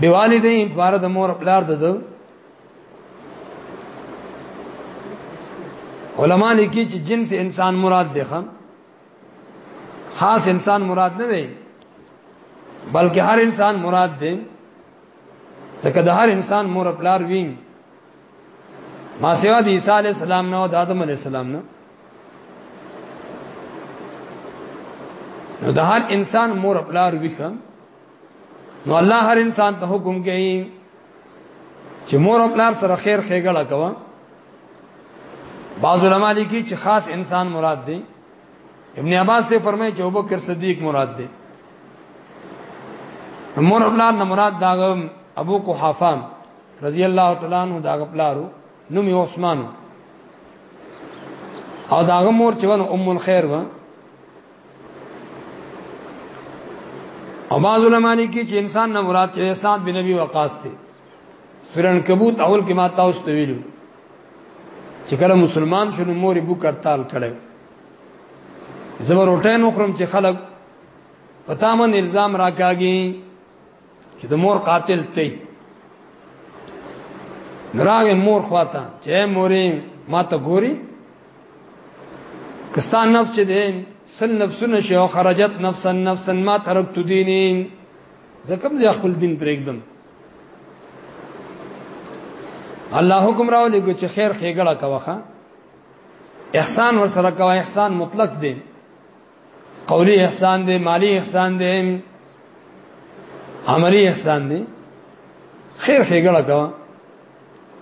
بیوانی دی بار د مور پلار د علماء لیکي چې جنس انسان مراد دی خام خاص انسان مراد نه دی بلکې هر انسان مراد دی ځکه د هر انسان مور پلار وی ما سیوا د عیسی علی السلام نه او د آدم علی السلام نه نو د هر انسان مور پلار وی خام نو الله هر انسان ته حکم کوي چې مور او پلار سره خیر خېګړه کوه بعض علماء لیکي چې خاص انسان مراد دی ابن عباس سے فرمائے چې ابوبکر صدیق مراد دی مور پلار نه مراد دا ابو قحافه رضی الله تعالی عنہ دا پلارو نوم عثمان او دا مور چې ونه ام الخير و او بعض علماء نه کی چې انسان نه مراد چې سعد بن نبی وقاص ته سورہ عنکبوت اول کې ما تاسو ته ویلو چې کله مسلمان شونه مور بو کرتال کړي زبر وټه نو خرم چې خلک پتا من الزام راکاږي چې د مور قاتل ته نراغ مور خواته چې مورې ما ته ګوري کستان نفس چې دې سن نفسونه شي او خرجت نفسا نفسا ما ترکت دیني زکم زه خپل دین پرېږدم الله حکم راولې کو چې خیر خېګړه کوخه احسان ور سره کوه احسان مطلق دی قولی احسان دی مالی احسان دی عملی احسان دی خیر خېګړه کا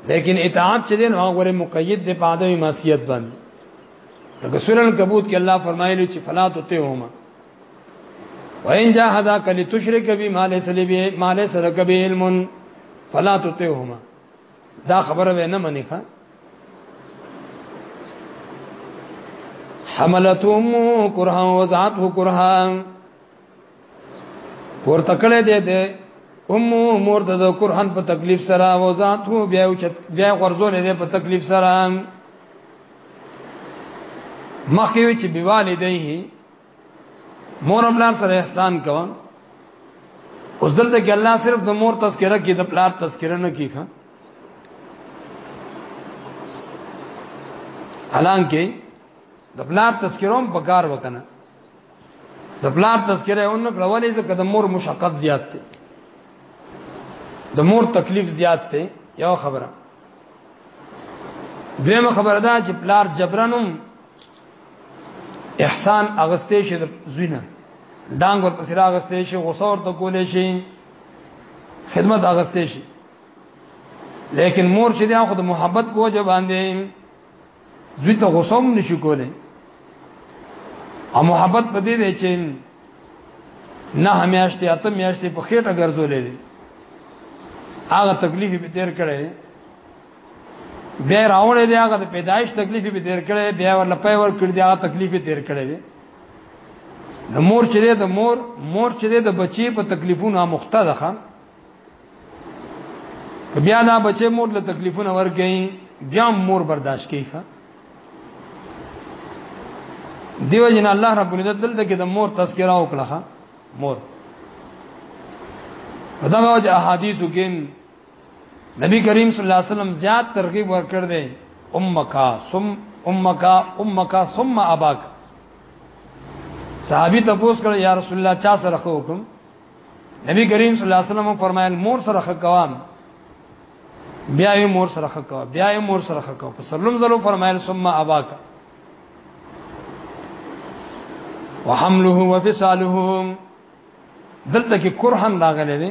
لیکن اطاعت چې دین هغه غره مقید دی په ادمي معصیت باندې لکه سورہ الکبوت کې الله فرمایلی چې فلا تطعهما وان جاهداك لتشرك بما ليس لك به علم فلا تطعهما دا خبره به نه منې ښا حملتهم کرها وزعته کرها ورته کړه دې دې ام مور د قرآن په تکلیف سره وزعته بیا چت بیا غرزول دې په تکلیف سره مخکې چې بیوالدې مور املار سره احسان کوه اوس دلته کې الله صرف د مور تذکرہ کې د پلار تذکرہ نه کیخه حالانکه د پلار تذکروم په کار وکنه د پلار تذکره اون کړه ولې ځکه د مور مشقت زیات دی د مور تکلیف زیات دی یو خبره دیمه خبره ده چې پلار جبرانم احسان اغستې شي د زوینه ډانګ ور پسې راغستې شي غوسه ورته کولې شي خدمت اغستې شي لیکن مور چې دا خود محبت په وجه باندې زوی ته غوسه هم نشي کولې او محبت په دې دی چې نه همیاشتې اته میاشتې په خېټه ګرځولې دي هغه تکلیف به تیر کړي بیا راوړې دی هغه د پیدایش تکلیف به تیر کړي بیا ور لپای ور کړی دی هغه تکلیف تیر کړي دی د مور چې دی د مور مور چې دی د بچي په تکلیفونو مخته ده خان که بیا دا بچي مور له تکلیفونو ورګي بیا مور برداشت کوي خان دیو جن الله رب العزت دلته کې د مور تذکرہ وکړه مور دا غوځ احادیثو کې نبی کریم صلی الله علیه وسلم زیات ترغیب ورکړ دی امک ثم امک امک ثم اباک صحابي ته پوښتنه کړ یا رسول الله چا سره خو حکم نبی کریم صلی الله علیه وسلم فرمایل مور سره خو کوام بیا یې مور سره خو کوام بیا یې مور سره خو کوام په سلم زلو فرمایل ثم اباک وحمله وفصاله دلته کې کرهن راغلی دی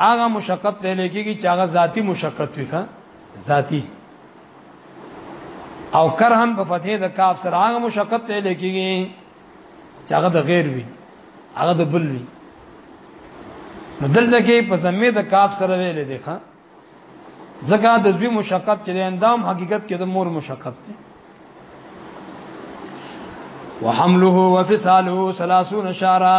هغه مشقت ته لیکيږي چې هغه ذاتی مشقت وي ښا ذاتی او کرهن په فتح د کاف سره هغه مشقت ته لیکيږي چې هغه د غیر وي هغه د بل وي نو دلته کې په زمې د کاف سره ویل دي ښا زکه د دوی مشقت چې اندام حقیقت کې د مور مشقت دی وحمله وفصاله 30 شهرا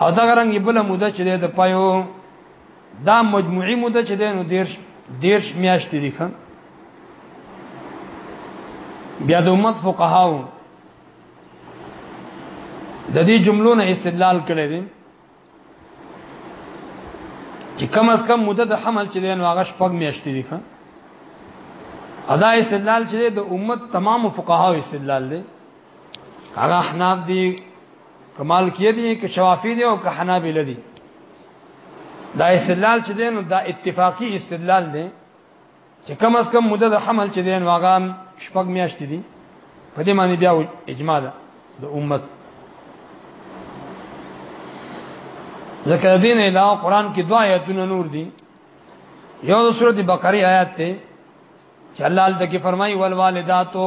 او دا رنګ بل موده چې د پایو دا مجموعي موده چې د نو دیرش دیرش میاشتې دي خان بیا د امت فقهاو د دې جملو نه استدلال کړی دی چې کم از کم مدد حمل چې دین واغش پګ میاشتې دي ښه ادا استدلال چې د امت تمام فقها استدلال دی هغه احناف دي کمال کې دي کې شوافی دي او که حنابلة دي دا استدلال چې دین دا اتفاقی استدلال دی چې کم از کم مدد حمل چې دین واغام شپږ میاشتې دي په دې معنی بیا اجماع ده د امت ذکر دین علاوه قران کې دوا آیاتونه نور دي یو د سورته بقره آیات ته چې الله تعالی فرمایي والوالداتو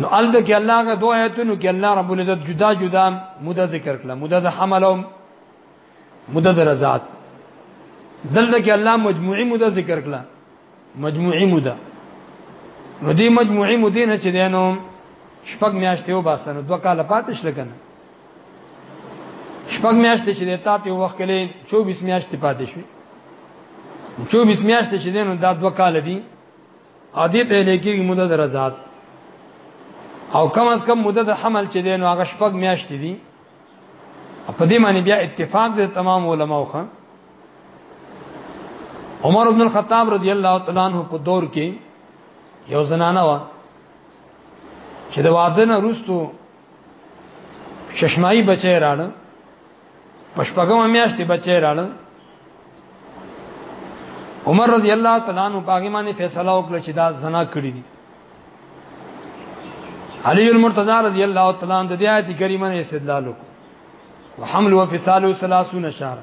نو الته کې الله غا دوه آیتونو کې الله رب العزت جدا جدا مده ذکر کړه مده د حمل او مده د رضاعت دلته کې الله مجموعي مده ذکر کړه مجموعي مده نو دې مجموعي مده نه چې دینو شپږ میاشتې و باسنو دوه کال پاتش لکنه شپږ میاشتې چې د تاتې وخت کله 24 میاشتې پاتې شوې 24 میاشتې چې دینو دا دوه کال دي ادي ته لیکي مدد رضات او کم از کم مدد حمل چې دین واغ شپږ میاشتې دي په دې معنی بیا اتفاق د تمام علماو خو عمر ابن الخطاب رضی الله تعالی عنہ په دور کې یو زنانه و چې د واده نه وروسته ششمای بچی راړ پښپګم میاشتې بچی راړ عمر رضی الله تعالی عنہ باغی باندې فیصله وکړه چې دا زنا کړی دي علی المرتضی رضی الله تعالی عنہ د دې آیت کریمه نه استدلال وکړ وحمل وفصال 30 شهر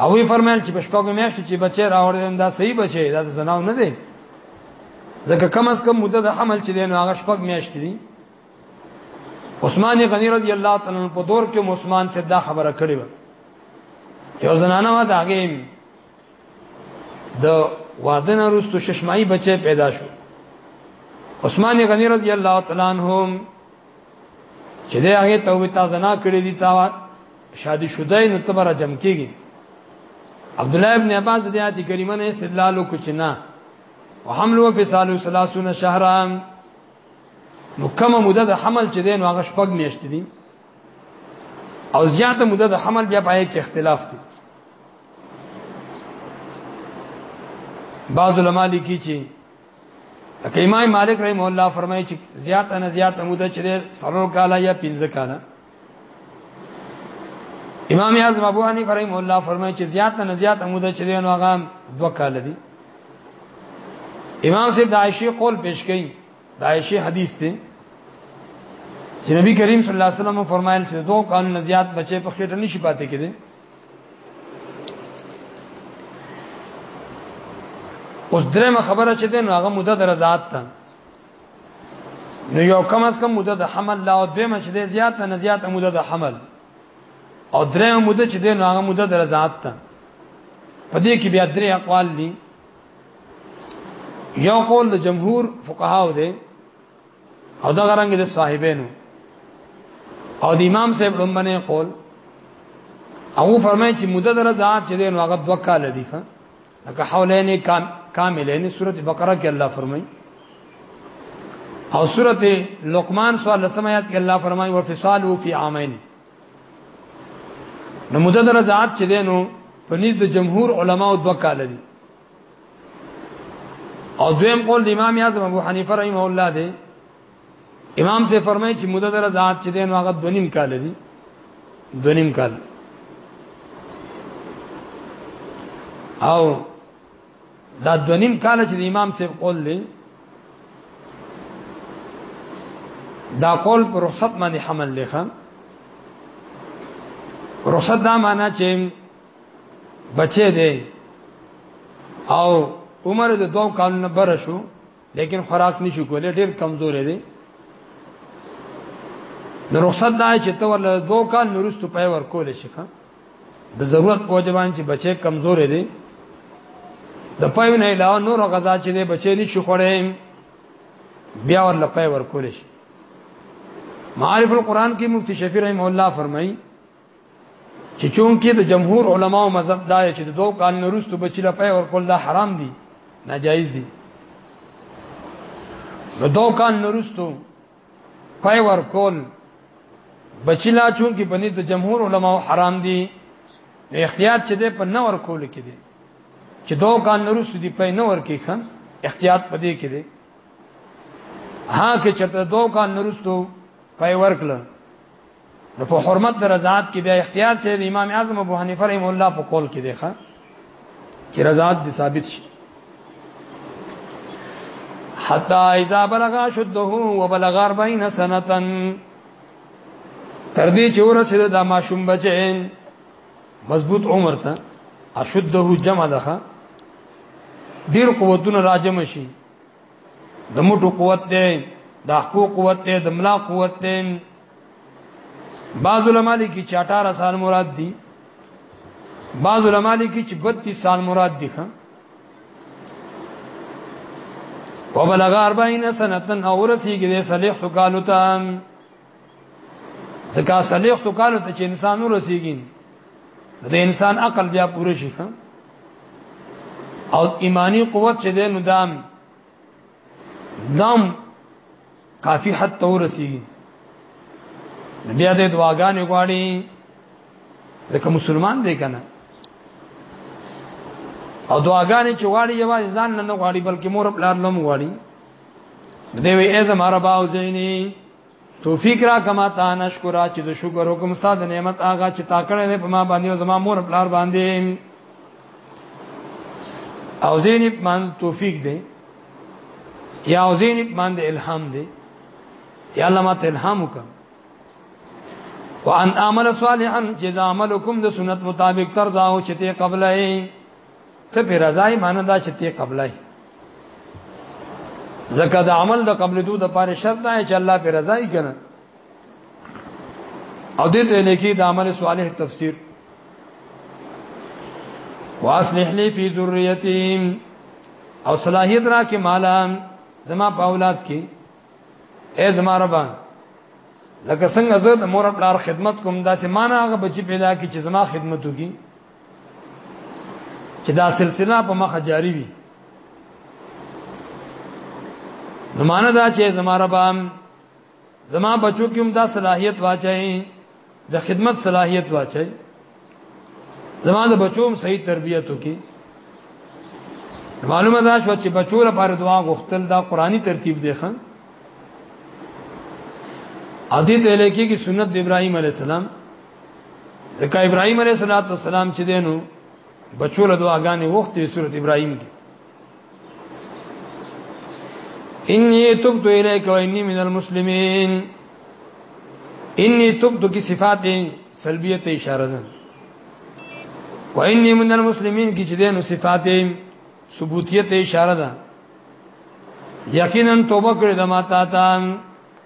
او وی فرمایل چې پښپګم میاشتې چې بچی راوړ دا صحیح بچی دا زناو نه دی ځکه کم از کم مدد حمل چې دی نو هغه شپږ میاشتې دي عثمان غنی رضی الله تعالی عنہ په دور کې عثمان سے دا خبره کړې و یو زنانه و دا غیم د وادن رستو ششمای بچي پیدا شو عثمان غنی رضی الله تعالی عنہ چې دا هغه توبه تازه نه کړې دي تا شادي شوده نو تبره جم کېږي عبد الله ابن عباس د آیت کریمه نه استدلال وکړ چې نه وحمل وفصال 30 شهرا نو کومه مدد حمل چې دین هغه شپږ میاشتې دي او زیاته مدد حمل بیا پای کې اختلاف دي بعض علما لیکي چې لکه امام مالک رحم الله فرمایي چې زیات نه زیات مدد چې سرور کاله یا پنځه کاله امام اعظم ابو حنیفه رحم الله فرمایي چې زیات نه زیات عمود چې دی نو هغه دوه کال دی امام صاحب د عائشه قول پیش کړي د عائشه حدیث ته چې نبی کریم صلی الله علیه وسلم فرمایل چې دوه کال نه زیات بچي په خېټه نشي پاتې کېدي اوس درېمه خبره چې ده نو هغه مدد رضاعت ته نو یو کم از کم مدد حمل لا او دیمه چې زیات نه زیات مدد حمل او درې مدد چې دین هغه مدد رضاعت ته پدې کې بیا درې اقوال دي یو قول د جمهور فقهاو دی او دا غرانګ د صاحبینو او د امام صاحب لمنه قول او فرمایي چې مدد رضاعت چې دین هغه دوه کال دي ښه لکه حولین کام کاملین سورته بقره کې الله فرمایي او سورته لقمان سوال لسمات کې الله فرمایي وفصاله فی عامین نو مدد رضاعت چې دینو په نس د جمهور علما او دوه کال دي او دویم قول د امام اعظم ابو حنیفه رحمه الله دی امام سے فرمایي چې مدد رضاعت چې دین واغ دونیم کال دی دونیم کال او دا دونیم کال چې امام سے قول دی دا قول پر رخصت باندې حمل لخم رخصت دا معنا چې بچې دی او عمر د دوه کالونو بر شو لیکن خوراک نشي کولای ډیر کمزورې دي نو رخصت دا چې ته ول دوه کال نورستو پای ور کول شي ښا د ضرورت په ځوان چې بچي کمزورې دي د پای نه علاوه نور غذا چې دي بچي نشي خوړې بیا ور لپای ور کول شي معارف القرآن کې مفتی شفیع رحم الله فرمایي چې چون کې د جمهور علماو مذهب دا چې د دوه کال نورستو بچی لا پي ور کول دا حرام دي ناجایز دي نو دوه کال نورستو پي ور کول بچی لا چون کې بنې د جمهور علماو حرام دي احتیاط چې ده په نور کول کې دي چې دوه کال نورستو دی پي نور کې خان احتیاط پدې کې دي ها کې چرته دوه کال نورستو پي ورکړه نو په حرمت د رضاعت کې بیا اختیار چې د امام اعظم ابو حنیفه رحم الله په قول کې دی ښا چې رضاعت دې ثابت شي حتا اذا بلغ شده وبلغ 40 سنه تر دې چې ورسید د ماشوم بچین مضبوط عمر ته اشده جمع ده ډیر قوتونه راجم شي د موټو قوت دی د حقوق قوت دی د ملا قوت دی بعض علماء لیکي چې 18 سال مراد دي بعض علماء لیکي چې 32 سال مراد دي خان وبلغ 40 سنه او رسیږي د صالح تو کالو ته ځکه صالح تو کالو ته چې انسان ورسیږي د انسان عقل بیا پوره شي او ایمانی قوت چې د ندام دام کافی حد ته ورسیږي بیا د دعاګانې غواړي ځکه مسلمان دی کنه او دعاګانې چې غواړي یوازې ځان نه غواړي بلکې مور خپل لم غواړي دی وی ای زما رب او زینی توفیق را کما تا نشکر چې زه شکر وکم استاد نعمت آغا چې تا کړې په ما باندې او زما مور پلار باندې او زینی من توفیق دی یا او زینی من دی الهام دی یا الله ما ته الهام وکم وان اعمل صالحا جزاء عملکم د سنت مطابق ترضا او چې قبلای ته په رضای معنی دا چې ته قبلای زکه د عمل د قبل دو د پاره شرط نه چې الله په رضای کنه او دې ته لیکي د عمل صالح تفسیر واصلح لي في ذريتي او صلاحيت را کې مالا زما په اولاد کې اے زما ربا لکه څنګه زه د مور پلار خدمت کوم دا چې مانا هغه بچی پیدا کی چې زما خدمت وکي چې دا سلسله په مخه جاری وي نو معنا دا چې زما ربام زما بچو کې هم دا صلاحيت واچي د خدمت صلاحيت واچي زما د بچو هم صحیح تربيت وکي معلومه ده شو چې بچو لپاره دعا غوښتل دا قرآني ترتیب دی خان ادي ته لکه کې سنت ابراهيم عليه السلام ځکه ابراهيم عليه السلام چې دینو بچو له دعاګانې وخت یې سورته ابراهيم کې انی تبت الیک و انی من المسلمین انی تبت کی صفات سلبیه ته اشاره ده و انی من المسلمین کی چې دینو صفات ثبوتیه ته اشاره ده یقینا توبه کړې د ماتا ته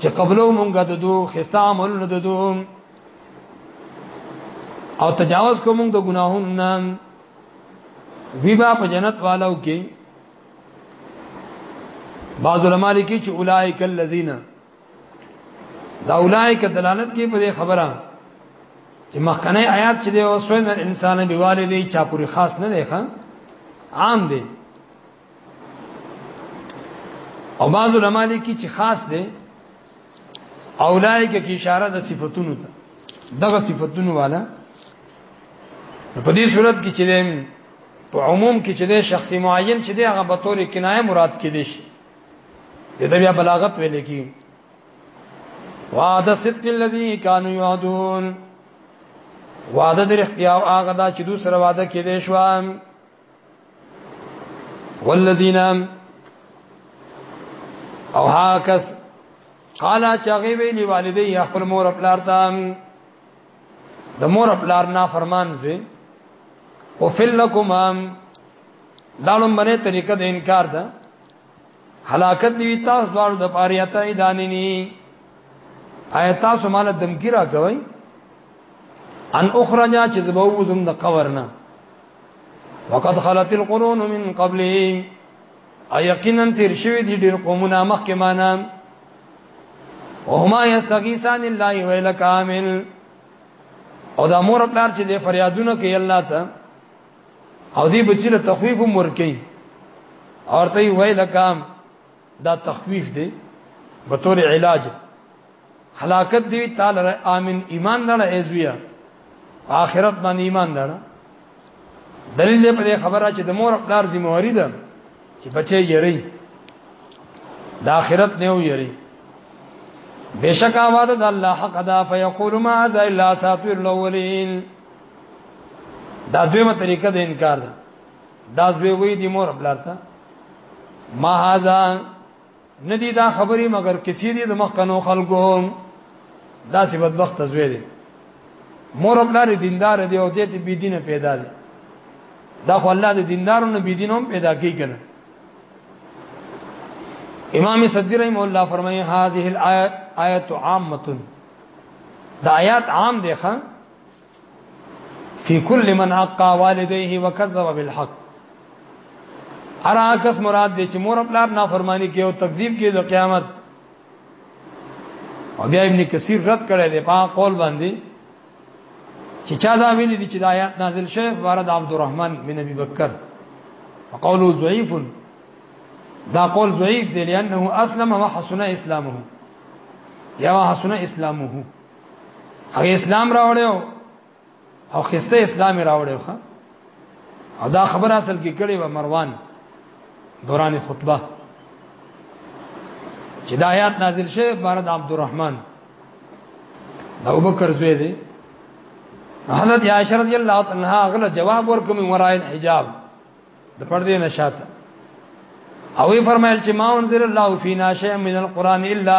چې قبلو مونږه د دوه خستا عملونه د دوه او تجاوز کوم د ګناهونو نه وی با په جنت والو کې بعض علماء لیکي چې اولائک الذین دا اولائک دلالت کوي په خبره چې مخکنه آیات چې دی او سوین انسان به والدې چا پوری خاص نه دی عام دی او بعض علماء لیکي چې خاص دی اولایک کی اشاره د صفاتونو ته دغه صفاتونو والا په دې صورت کې چې په عموم کې چې د شخص معین چې دی هغه به تور کنایه مراد کې دي شي دته بیا بلاغت ویل کی وعد صدق الذي كانوا يعدون وعده د اختیار هغه دا چې دوی سره وعده کې دي شو والذین او هاکس قالا چاغي ویلی والدي خپل مور خپل ارتام د مور خپل ارنا فرمان زی او فلکم دالم باندې طریقه د انکار ده هلاکت دی تاسو دوار د پاره اته دانینی آیا تاسو مال دمکی را کوي ان اخرجا چې زبو زم د قبر نه وقد خلت القرون من قبل ايقينا تیر شوی دي ډیر قومونه مخکې معنا وهما يستغيثان الله ويل كامل او دا مور پلار چې د فریادونه کوي الله ته او دې بچی له تخفیف مور کوي اور ته ویل کام دا تخفیف دی به تور علاج هلاکت دی تعالی را امين ایمان لړه ایزویا اخرت باندې ایمان لړه دلیل دې په خبره چې د مور خپل ذمہ واری ده چې بچي یری د اخرت نه ویری بشک آواز د الله حق دا فیقول ما ذا الا ساتر الاولین دا دویمه طریقه د انکار ده دا زوی وی دی مور خپل ته ما هاذا ندی دا خبرې مگر کسی دی د مخ کنو خلکو دا سی بدبخت زوی دی مور خپل دیندار دی او دې بی دینه پیدا دی دا خو الله د دیندارو نه بی دینوم پیدا کی کنه امام صدی رحم الله فرمایي هذه الایات آیت عامه دا آیات عام دی خان فی کل من اقا والدیه وکذب بالحق ارا کس مراد دی چې مور خپل نه فرمانی کوي او تکذیب کوي د قیامت او بیا ابن کثیر رد کړی دی په قول باندې چې چا دا ویلي دي چې د آیات نازل شوه بارد عبدالرحمن بن ابي بکر فقوله ضعيف دا قول ضعيف دی لانه اسلم وحسن اسلامه یا وحسن اسلامه او اسلام راوړیو او خسته اسلام راوړیو ښا او دا خبر اصل کې کړي و مروان دوران خطبه چې دا آیات نازل شوه بار د عبدالرحمن دا ابوبکر زوی دی حضرت عائشہ رضی الله تعالی عنها غل جواب ورکوم ورای حجاب د پردې نشاته او وی فرمایل چې ما انزل الله فینا شیء من القران الا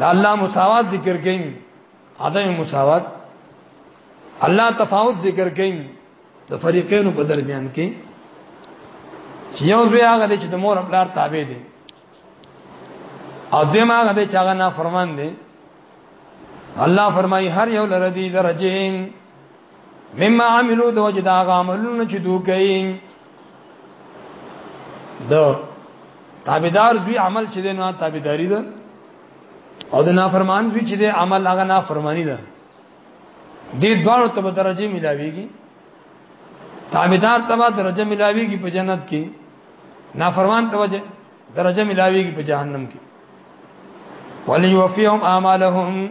دا الله مساوات ذکر کین عدم مساوات الله تفاوت ذکر کین د فریقینو په درمیان کې چې یو ځای هغه چې د مور خپل تابع دي او دیم هغه چې هغه نافرمان دي الله فرمایي هر یو لره دي درجه مما عملو د وجه دا عملونه چې دوی کوي د تابعدار دوی عمل چې نه تابعداري ده او د نافرمان دوی چې د عمل هغه نافرمانی ده دې دوه ته درجه ملاويږي تابعدار ته درجه ملاويږي په جنت کې نافرمان ته درجه ملاويږي په جهنم کې وليوفيهم اعمالهم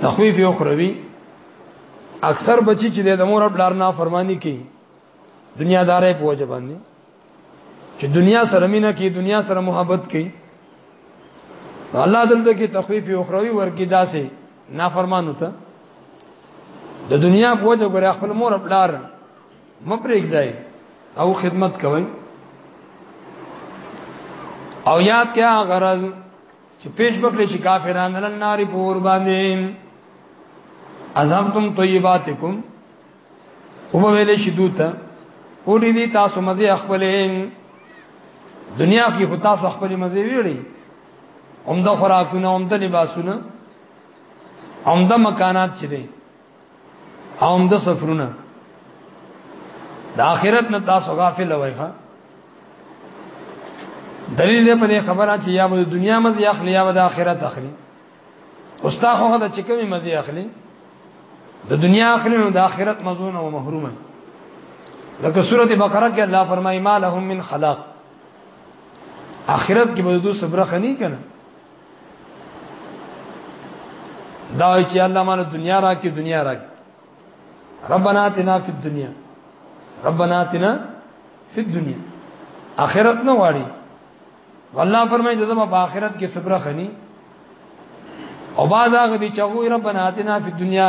تخویف یو خروي اکثر بچی چې د مور او بلار نه فرمانی کوي دنیا دارې په وجه باندې چې دنیا سره مینا کوي دنیا سره محبت کوي الله دلته کې تخویف یو خروي ورګی داسې نافرمان وته د دنیا په وجه ګره خپل مور او بلار مپریک دی او خدمت کوي او یاد کیا غرض چې پیش بکړي چې کافرانو لن نار پور باندې ازمتم طیباتکم او ویل شي دوته اولی دی تاسو مزه خپلې دنیا کې خو تاسو خپلې مزه ویړي عمده خوراکونه عمده لباسونه عمده مکانات چي دي هم د سفرونه د آخرت نه تاسو غافل وای ښا دلیل دې په دې خبره چې یا به د دنیا مزي اخلي یا به د آخرت اخلي استاد خو دا چې کومي مزي اخلي د دنیا اخلي نو د آخرت مزونه او محرومه لکه سوره بقره کې الله فرمایي ما لهم من خلاق آخرت کې به دوی صبر خني کنه دا چې الله مال دنیا را کې دنیا را کې ربنا اتنا فی الدنیا ربنا اتنا فی الدنیا اخرت نه واړي والله فرمایي دغه په اخرت کې صبر خني او باز هغه دي چې هغه ربنا اتنا فی الدنیا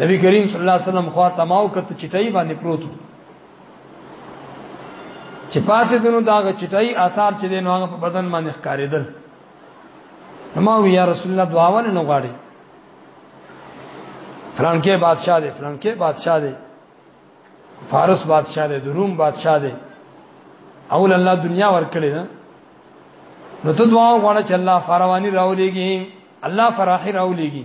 نبی کریم صلی الله علیه وسلم خوا تماو کته چټای باندې پروتو چې پاسې دونو داغه چټای آثار چې دین هغه په بدن باندې ښکارېدل نما وی یا رسول الله دعاونه نه غواړي فلان کې بادشاہ دی فلان کې بادشاہ دی فارس بادشاہ دی دروم بادشاہ دی اول الله دنیا ورکړي نه نو ته دعا غواړه چې الله فراوانی راولېږي الله فراحي راولېږي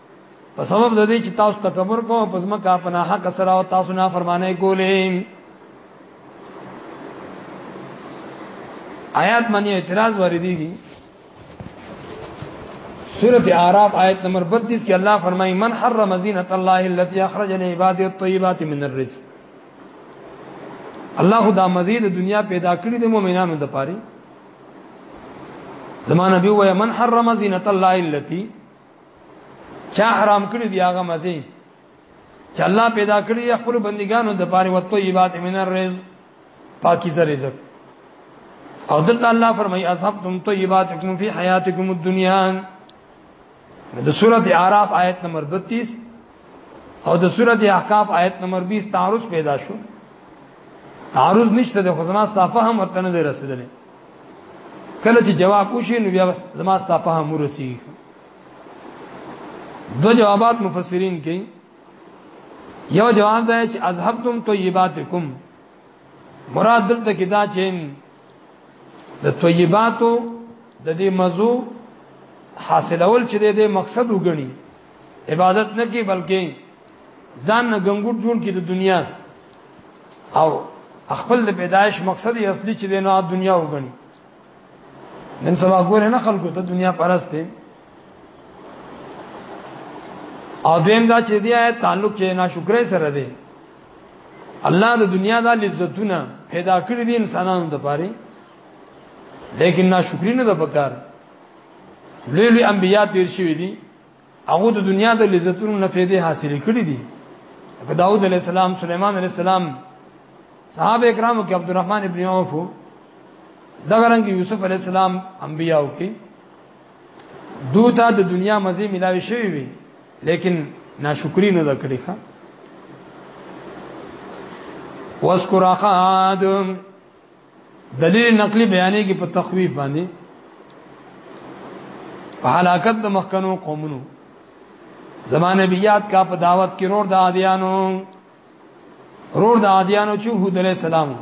په سبب د دې چې تاسو تکبر کوو پس مکه په نه حق سره او تاسو نه فرمانه کولې آیات باندې اعتراض واردېږي سورة اعراف آیت نمبر 32 کې الله فرمایي من حرم زینت الله التي اخرج لعباده الطيبات من الرزق الله دا مزید دنیا پیدا کړی د مؤمنانو د پاره زمانه بي وای من حرم زینت الله التي چا حرام کړی دی هغه مزي چې الله پیدا کړی خپل بندګانو د پاره وتو یبات من الرزق پاکیزه رزق او دلته الله فرمایي اصحابتم طیباتکم فی حیاتکم الدنیا د سورته اعراف آیت نمبر 32 او د سورته احقاف آیت نمبر 20 تعارض پیدا شو تعارض نشته د خزما صافه هم ورته نه رسیدلې کله چې جواب وشي نو بیا زما ستا فهم ورسی دو جوابات مفسرین کوي یو جواب دا چې اذهبتم طیباتکم مراد دلته کې دا چې د طیباتو د دې مزو حاصلول چې د مقصد وګڼي عبادت نه کې بلکې ځان نه ګنګوټ جوړ کی د دنیا او خپل د پیدایش مقصد اصلي چې د نه دنیا وګڼي نن سبا ګوره نه خلکو ته دنیا پرسته او دیم دا چې دی آیت تعلق چې ناشکرې سره دی الله د دنیا د لذتونه پیدا کړی دي انسانانو د پاره لیکن ناشکری نه د پکار لوی لوی انبیاء تیر شوی دي هغه د دنیا د لذتونو نه فائدې حاصل کړې دي لکه داوود علی السلام سليمان علی السلام صحابه کرامو کې عبدالرحمن ابن عوف دغه رنګ یوسف علی السلام انبیاو کې دوته د دنیا مزي ملاوي شوی وي لیکن ناشکری نه دکړي ښا واذكر اخا عاد دلیل نقلی بیانې کې په تخویف باندې په حلاکت د مخکنو قومونو زمانه بیات کا په دعوت کې رور د عادیانو رور د عادیانو چې هود علی السلام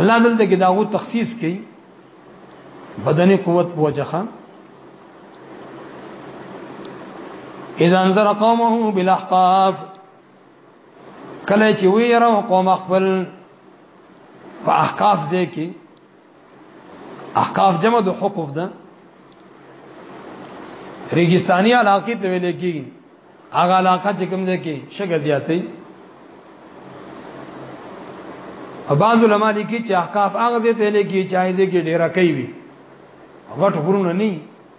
الله دلته کې داغو تخصیص کړي بدني قوت په وجخه اذا انذر قومه بالاحقاف کله چې ویره قوم خپل په احقاف ځای کې احقاف جمع د حقوق ده ریګستاني علاقې ته ویل کېږي هغه علاقه چې کوم ځای کې شګه زیاتې او بعض علما لیکي چې احقاف هغه ځای ته لیکي چې هغه ځای کې ډیره کوي غټ غرونه نه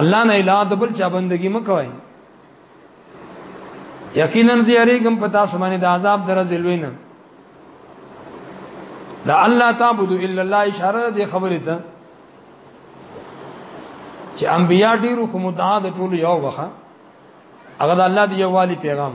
الله نه الا د بل چا بندگی مکوئ یقینا زیری کوم پتا سمانه د عذاب درځ لوینه دا الله تعبد الا الله اشاره دې خبره ته چې انبیا ډیرو خو متعاد ټول یو وخه هغه د الله دی یووالي پیغام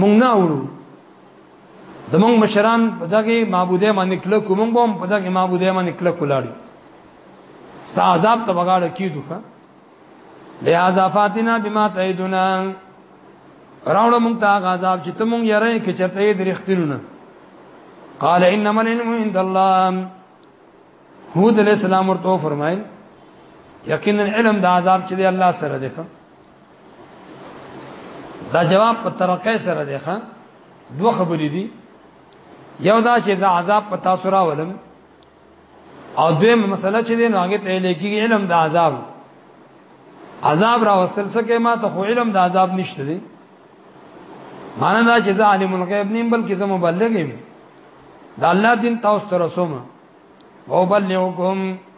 مونږ نه وړو زمونږ مشران په دغه معبوده باندې کله کوم بم په دغه معبوده باندې کله کولاړي ستا عذاب ته بغاړه کیدو ښا لہذا فاتنا بما تعیدنا راوړ مونږ ته عذاب چې ته مونږ یې رې کې چرته یې درښتینونه قال انما العلم عند الله هود علیہ السلام ورته فرمایل یقینا علم د عذاب چې دی الله سره دی دا جواب په ترقه سره دی ښا دوه خبرې دي یو دا چې دا عذاب په تاسو راولم او دویم مسله چې دی نو هغه ته لیکي علم د عذاب عذاب را وستل سکه ما ته خو علم د عذاب نشته دی معنا دا چې زه عالم الغیب نیم بلکې زه مبلغ یم دا الله دین تاسو ته رسوم او بلغکم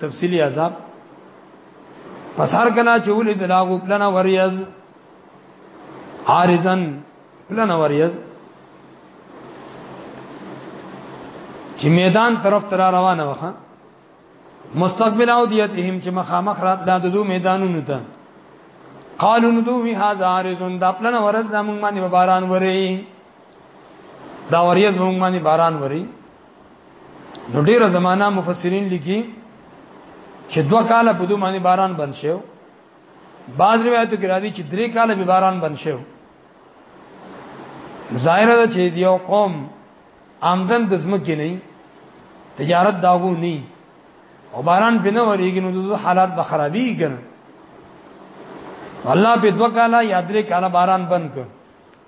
تفصیلی عذاب پس هر کله چې ولید لاغو پلان وریز عارضن پلان وریز چې میدان طرف تر روانه وخه مستقبل او دیتهم چې مخامخ رات د دو میدانونو ته قالو ندو وی هاذا عارضن دا پلان ورز د موږ باندې باران وری دا وریز موږ باندې باران وری نو ډیره زمانہ مفسرین لیکي چې دوه کاله په دوه باندې باران بند شو بعض روایتو کې راځي چې درې کاله به باران بند شو ظاهر ده چې یو قوم آمدن د زمکه نه تجارت داغو نه او باران په نه ورېږي نو د حالات به خرابي کړي الله په دوه کاله یا درې کاله باران بند کړ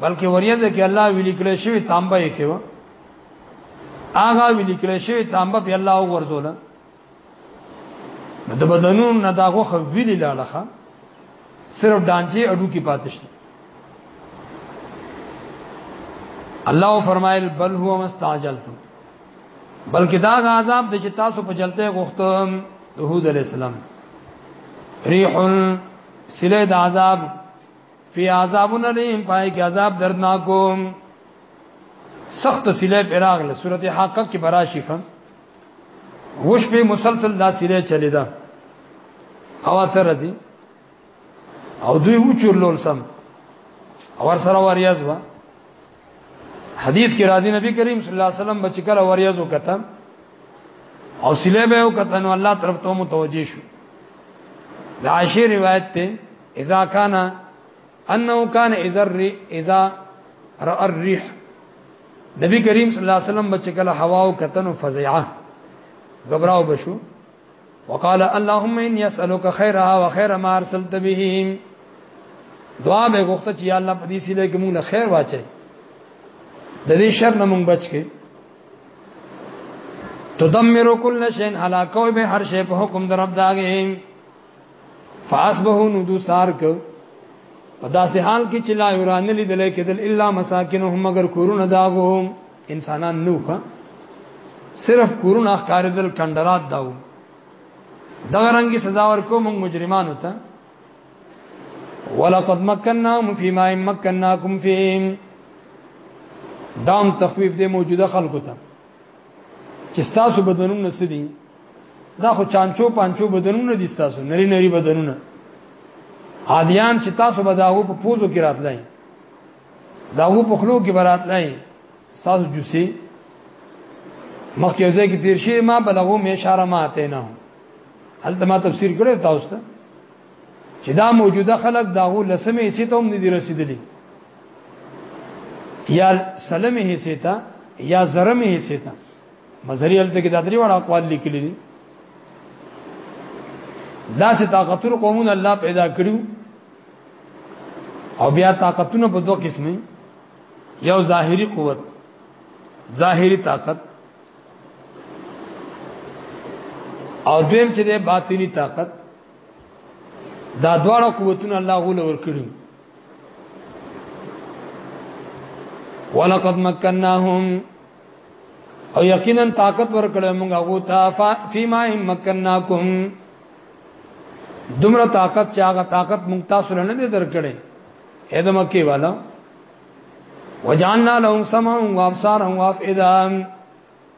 بلکې وریځه کې الله ویل کړی شوی تانبه یې کېو آغا ویل کړی شوی تانبه په الله ورزول د بدنونو نه داغه خو ویل لاله صرف ډانچه اډو کې پاتش نه الله فرمایل بل هو مستعجلتم بلکې دا عذاب د چې تاسو په جلته غوښتم د هود علی السلام ریح سله د عذاب فی عذابون علیم پای کې عذاب دردناکو سخت سیلې پیراغ له صورت حقق کې براشي خان وش به مسلسل دا سیلې چلی دا هوا تر رزي او دوی و چورلول سم اور سره وریاز وا حدیث کې راځي نبی کریم صلی الله علیه وسلم بچکل وریاز وکتا او سیلې به وکتا نو الله طرف ته متوجه شو دا عائشه روایت ته اذا كان انه كان اذا اذا را الريح نبی کریم صلی الله علیه وسلم بچ کله هوا او کتن فزعه غبراو بشو وقال اللهم ان يسالك خيرها وخير ما ارسلت به دعا به غوښته چې الله په دې سیله کې موږ له خیر واچي د دې شر نه موږ بچ کې تدمر كل شيء هلاکوي به هر شی په حکم در رب داګه فاسبهو نو دو سار کو په داسې حال کې چې لا یوران لیدل کېدل الا مساکنهم مگر کورونه داغوهم انسانان نوخه صرف کورونه ښکارېدل کندرات داو دغه رنګي سزا ورکو موږ مجرمانو ته ولقد مکنناهم فی ما مکنناکم فیهم دام تخویف دې موجوده خلکو ته چې تاسو بدنونه سدي دا خو چانچو پانچو بدنونه دي تاسو نری نری بدنونه عادیان چې تاسو به داغو په پوزو کې راتلای داغو په خلو کې براتلای تاسو جوسي مخکې ځای کې تیر شي ما بلغو مې اشاره ماته نه هلته ما تفسیر کړو تاسو ته چې دا موجوده خلک داغو لسمه حصے ته هم نه دي رسیدلي یا سلمه حصے ته یا زرمه حصے ته مزری الته کې دا درې وړه اقوال لیکل دي دا سه طاقتور قومون الله پیدا کړو او بیا طاقتونه په دوه قسمه یو ظاهری قوت ظاهری طاقت او دویم چې د باطینی طاقت دا دواړه قوتونه الله غول ورکړي ولقد مکناهم او یقینا طاقت ورکړل موږ هغه ته فيما مکناکم دومره طاقت چې هغه طاقت موږ تاسو نه دې درکړې اې د مکه والا وجعلنا لهم سمعا وابصارا وافئدا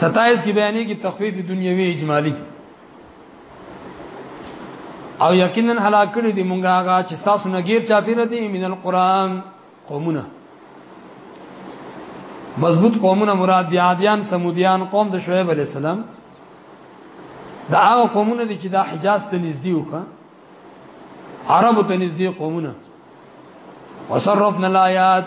ستایس کې بیانې کې تخفیف دنیوي اجمالی او یقینا هلاک کړي دي مونږه هغه چې تاسو نه غیر چاپیر دي من القران قومونه مضبوط قومونه مراد دي عادیان سمودیان قوم د شعیب علی السلام دا هغه قومونه دي چې دا حجاز ته نږدې وکړه عربو ته نږدې قومونه وصرفنا الآيات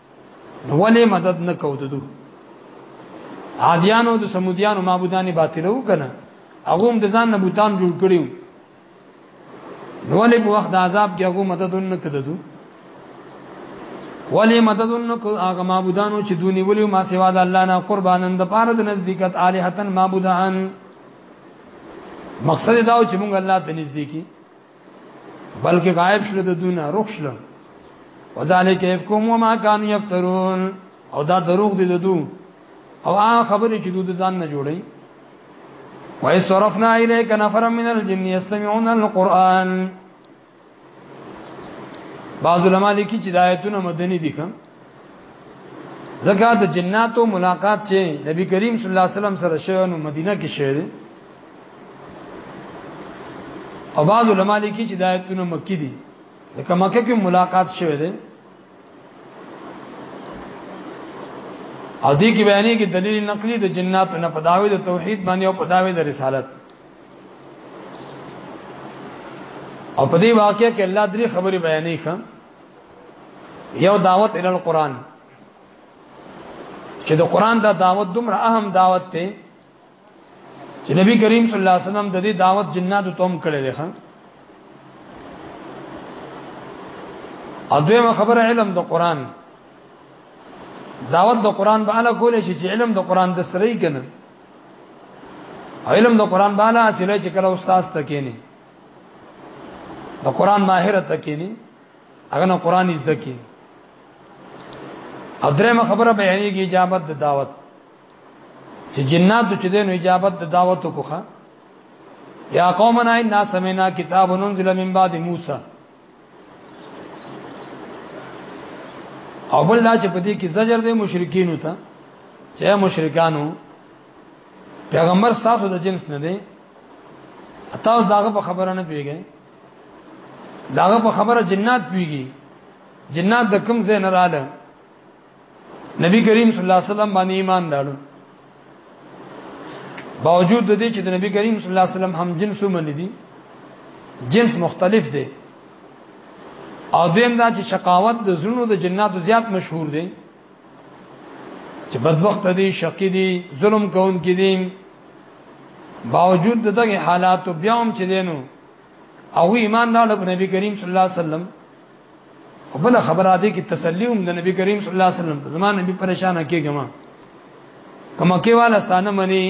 ولې مدد نه کو ددو عادیانو د سمودیانو معبودان باطلو کنه هغه هم د ځان نه بوتان جوړ کړیو ولې په وخت د عذاب کې هغه مدد نه کړدو ولې مدد نه کو هغه معبودانو چې دونی ولې ما سوا د الله نه قربانن د پاره د نزدېکت الہتن معبودان مقصد دا و چې مونږ الله ته نږدې کی بلکې غائب شل د دنیا روخ شل وذالک افکم وما كانوا يفترون او دا دروغ دي ددو او هغه خبرې چې دوی ځان نه جوړي وای صرفنا الیک نفر من الجن یستمعون القرآن بعض علماء لیکي چې د آیتونو مدني دي کوم ځکه د جناتو ملاقات چې نبی کریم صلی الله علیه وسلم سره شوی نو مدینه کې شوی دی او بعض علما لیکي چې د آیتونو مکی دي ځکه مکه کې ملاقات شوی دی او دې کې بیانې کې دلیل نقلی د جناتو نه پداوی د توحید باندې او پداوی د رسالت او په دې واقعې کې الله درې خبرې بیانې خان یو دعوت ال القرآن چې د قرآن دا دعوت دومره اهم دعوت دی چې نبی کریم صلی الله علیه وسلم د دې دعوت جنات ته هم کړی دی خان اځمه خبره علم د قرآن دعوت د قرآن به اله کولې شي چې علم د قرآن د سره یې کنه علم د قرآن باندې اصله چې کله استاد تکینه د قران ماهر ته کینی هغه نه قران زده کی او درېمه خبره بیانېږي اجابت د دعوت چې جنات چې دینو اجابت د دعوت وکړه یا قومنا ان سمعنا کتاب انزل من بعد موسی او بل دا چې په دې کې زجر دی مشرکین ته چې مشرکانو پیغمبر تاسو د جنس نه دی تاسو داغه په خبره نه پیږئ داغه په خبره جنات پیږي جنات د کوم ځای نه رااله نبی کریم صلی الله علیه وسلم باندې ایمان راړو باوجود د دې چې د نبی کریم صلی الله علیه وسلم هم جنس ومني دي جنس مختلف دی او دیم دا چې شقاوت د زړونو د جناتو زیات مشهور دی چې بدبخت دي شقي دي ظلم کون کې دي باوجود دغه حالات بیا هم چې دینو او ایمان دار په نبی کریم صلی الله علیه وسلم او بل خبره دي کې تسلی هم د نبی کریم صلی الله علیه وسلم زمانه نبی پریشان کېږم کما کې والا ستانه منی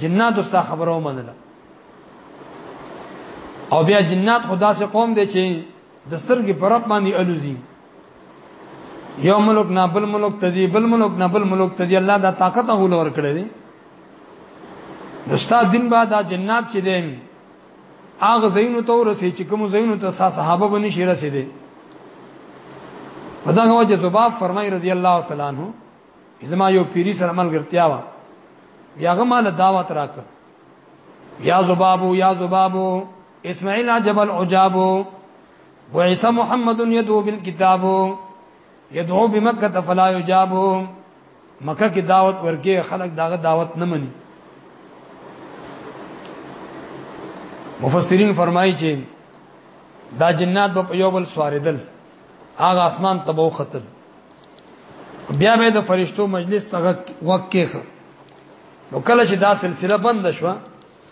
جنات استا خبرو منله او بیا جنات خدا سے قوم دی چې د سترګې پرپ باندې الوزي یو ملک نه بل ملک تزي بل ملک نه بل ملک تزي الله دا طاقت هو لور کړی دی استاد دین بعد جنات چې دین هغه زینو ته ورسې چې کوم زینو ته صحابه بنی شي رسې دي پدغه وجه زباب فرمای رضی الله تعالی عنہ زما یو پیری سره ملګرتیا وا یاغه مال دعوت راک یا زبابو یا زبابو اسماعیل عجب العجابو وعیسی محمد یدعو بالکتاب یدعو بمکه فلا یجاب مکه کې دعوت ورکې خلک داغه دعوت نه مني مفسرین فرمایي چې دا جنات په یو بل سواردل هغه اسمان تبو خطر بیا به د فرشتو مجلس ته وکه نو کله چې دا سلسله بند شوه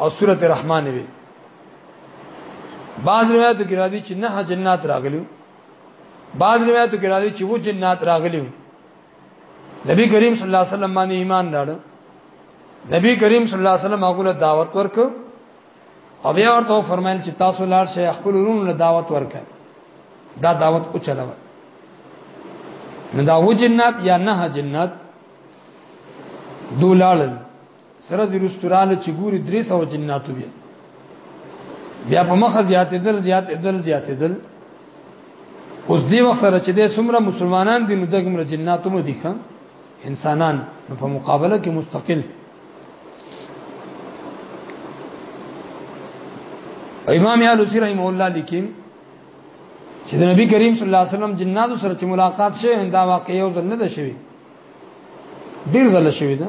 او سوره الرحمن وی بعض روایتو کې راځي چې نه جنات راغلي بعض روایتو کې راځي چې و جنات راغلي نبی کریم صلی الله علیه وسلم باندې ایمان راړ نبی کریم صلی الله علیه وسلم هغه له دعوت ورک او بیا ورته فرمایل چې تاسو لار شي خپل ورونو له دعوت ورک دا دعوت او چلاو نو دا و جنات یا نه جنات دولالن سره د رستوراله چې ګوري 300 جناتو بیا بیا په مخه زیاتې دل زیاتې دل زیاتې دل اوس دی وخت سره چې د سمره مسلمانان دي نو دغه جناتو مو دي خان انسانان په مقابله کې مستقل امام علوسی رحمه الله لیکي چې د نبی کریم صلی الله علیه وسلم جناتو سره چې ملاقات شوه دا واقعي او ځل نه ده شوی ډیر ځله شوی ده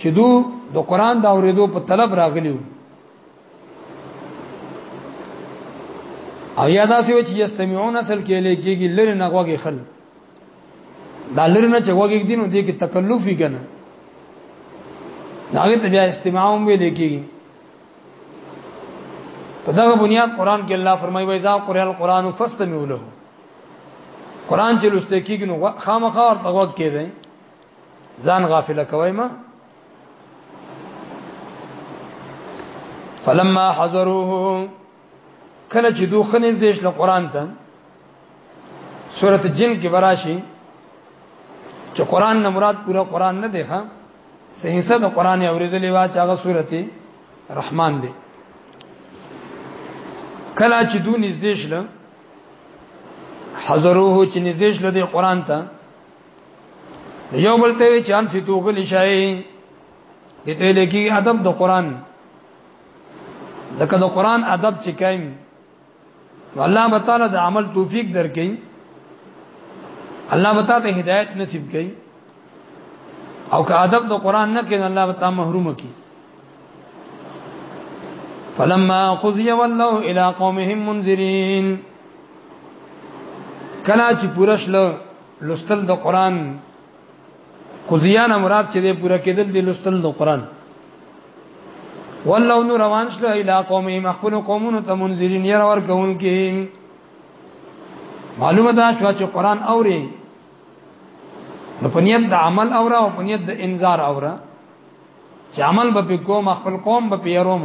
چې دو د قران دا اوریدو په طلب راغلیو او یادا سی چې یستمعون اصل کې لګيږي لری نه غوږی خل دا لری نه چې غوږی دینو دې کې تکلف وی کنه داغه ته بیا استماع هم وی لګيږي په دا بنیاد قران کې الله فرمایي وای ذا قرئ القرآن فاستمعوا له قران چې لسته کېږي نو خامخا ورته غوږ کېږي ځان غافل کوي ما فلما حضروه کله چې دوه خنځ دیش له قران ته سورته جن کې براشي چې قران نه مراد پورا قران نه دی ښا صحیح صد قران اوریدلې وا چې هغه سورته رحمان دی کله چې دوه نږدې شله حضروه چې نږدې شله د قران ته یو بل ته وی چان سی توغلی شای دې ته لکی ادب د قران ځکه د قران ادب چې کایم الله تعالی د عمل توفیق درکې الله تعالی ته هدایت نصیب کړي او که ادب د قران نه کین الله تعالی محروم کی فلما قضي والله الى قومهم منذرين کلا چې پورش له لستل د قران کوزیانه مراد چې دې پوره کېدل دي لستل د قران والله نو روان شله اله قومه مخفل قومونو ته منذرین ير ور کون کې معلومه ده شو چې قران اوري نو پنیت د عمل اورا او پنیت د انذار اورا چې عمل به کوم خپل قوم به پیروم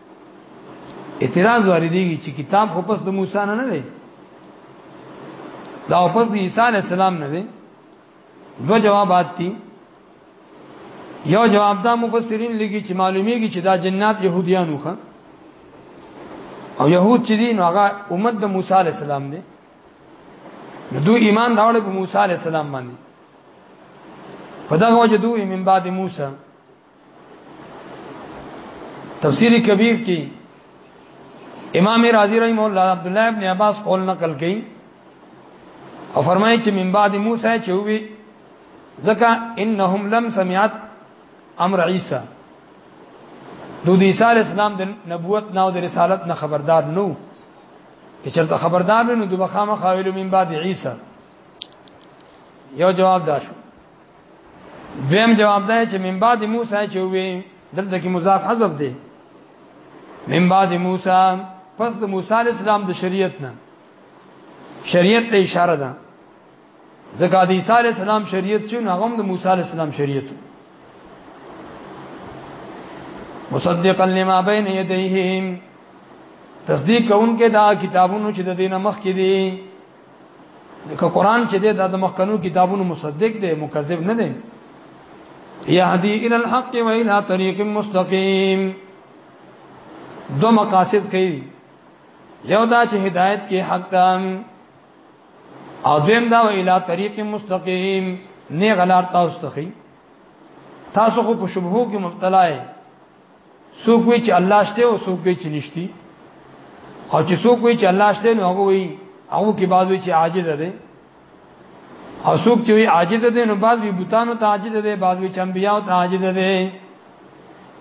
اعتراض واردېږي چې کتاب خو پس د موسی نه نه دی دا پس د عیسی علی السلام نه دی دو جوابات دي یو جواب دا مفسرین لګي چې معلومیږي چې دا جنات يهوديانو ښه او يهود چې دي نو هغه امت د موسی عليه السلام دي نو دوی ایمان راوړل په موسی عليه السلام باندې په دغه وجه دوی من بعد موسی تفسیر کبیر کې امام رازی رحم الله عبد الله ابن عباس قول نقل کړي او فرمایي چې من بعد موسی چې وی ځکه انهم لم سمعت امر عیسی نو د عیسی علی السلام د نبوت نه او د رسالت نه خبردار نو چې چرته خبردار نو د بخامه خاویل من بعد عیسی یو جواب داشو دویم جواب ده چې من بعد موسی چې وی دلته کې مضاف حذف دی من بعد موسی پس د موسی علی السلام د شریعت نه شریعت ته اشاره ده ځکه د عیسی علی السلام شریعت چې هغه د موسی علی السلام شریعت مصدقا لما بین یدیهم تصدیق کوونکې دا کتابونو چې د دینه مخ کې دي که قران چې د د مخکنو کتابونو مصدق دی مکذب نه دی يهدي الى الحق والى طريق مستقيم دو مقاصد کوي یو دا چې هدایت کې حق ده او دیم دا ویلا طریق مستقیم نه غلار تاسو تخی تاسو خو په شبهو کې مبتلا یې څوک وی چې الله شته او څوک وی چې نشتی او چې څوک وی چې الله شته نو هغه وی هغه کې بعض وی چې عاجز ده او څوک چې وی عاجز ده نو بعض وی بوتانو ته عاجز ده بعض وی چې انبیاء ته عاجز ده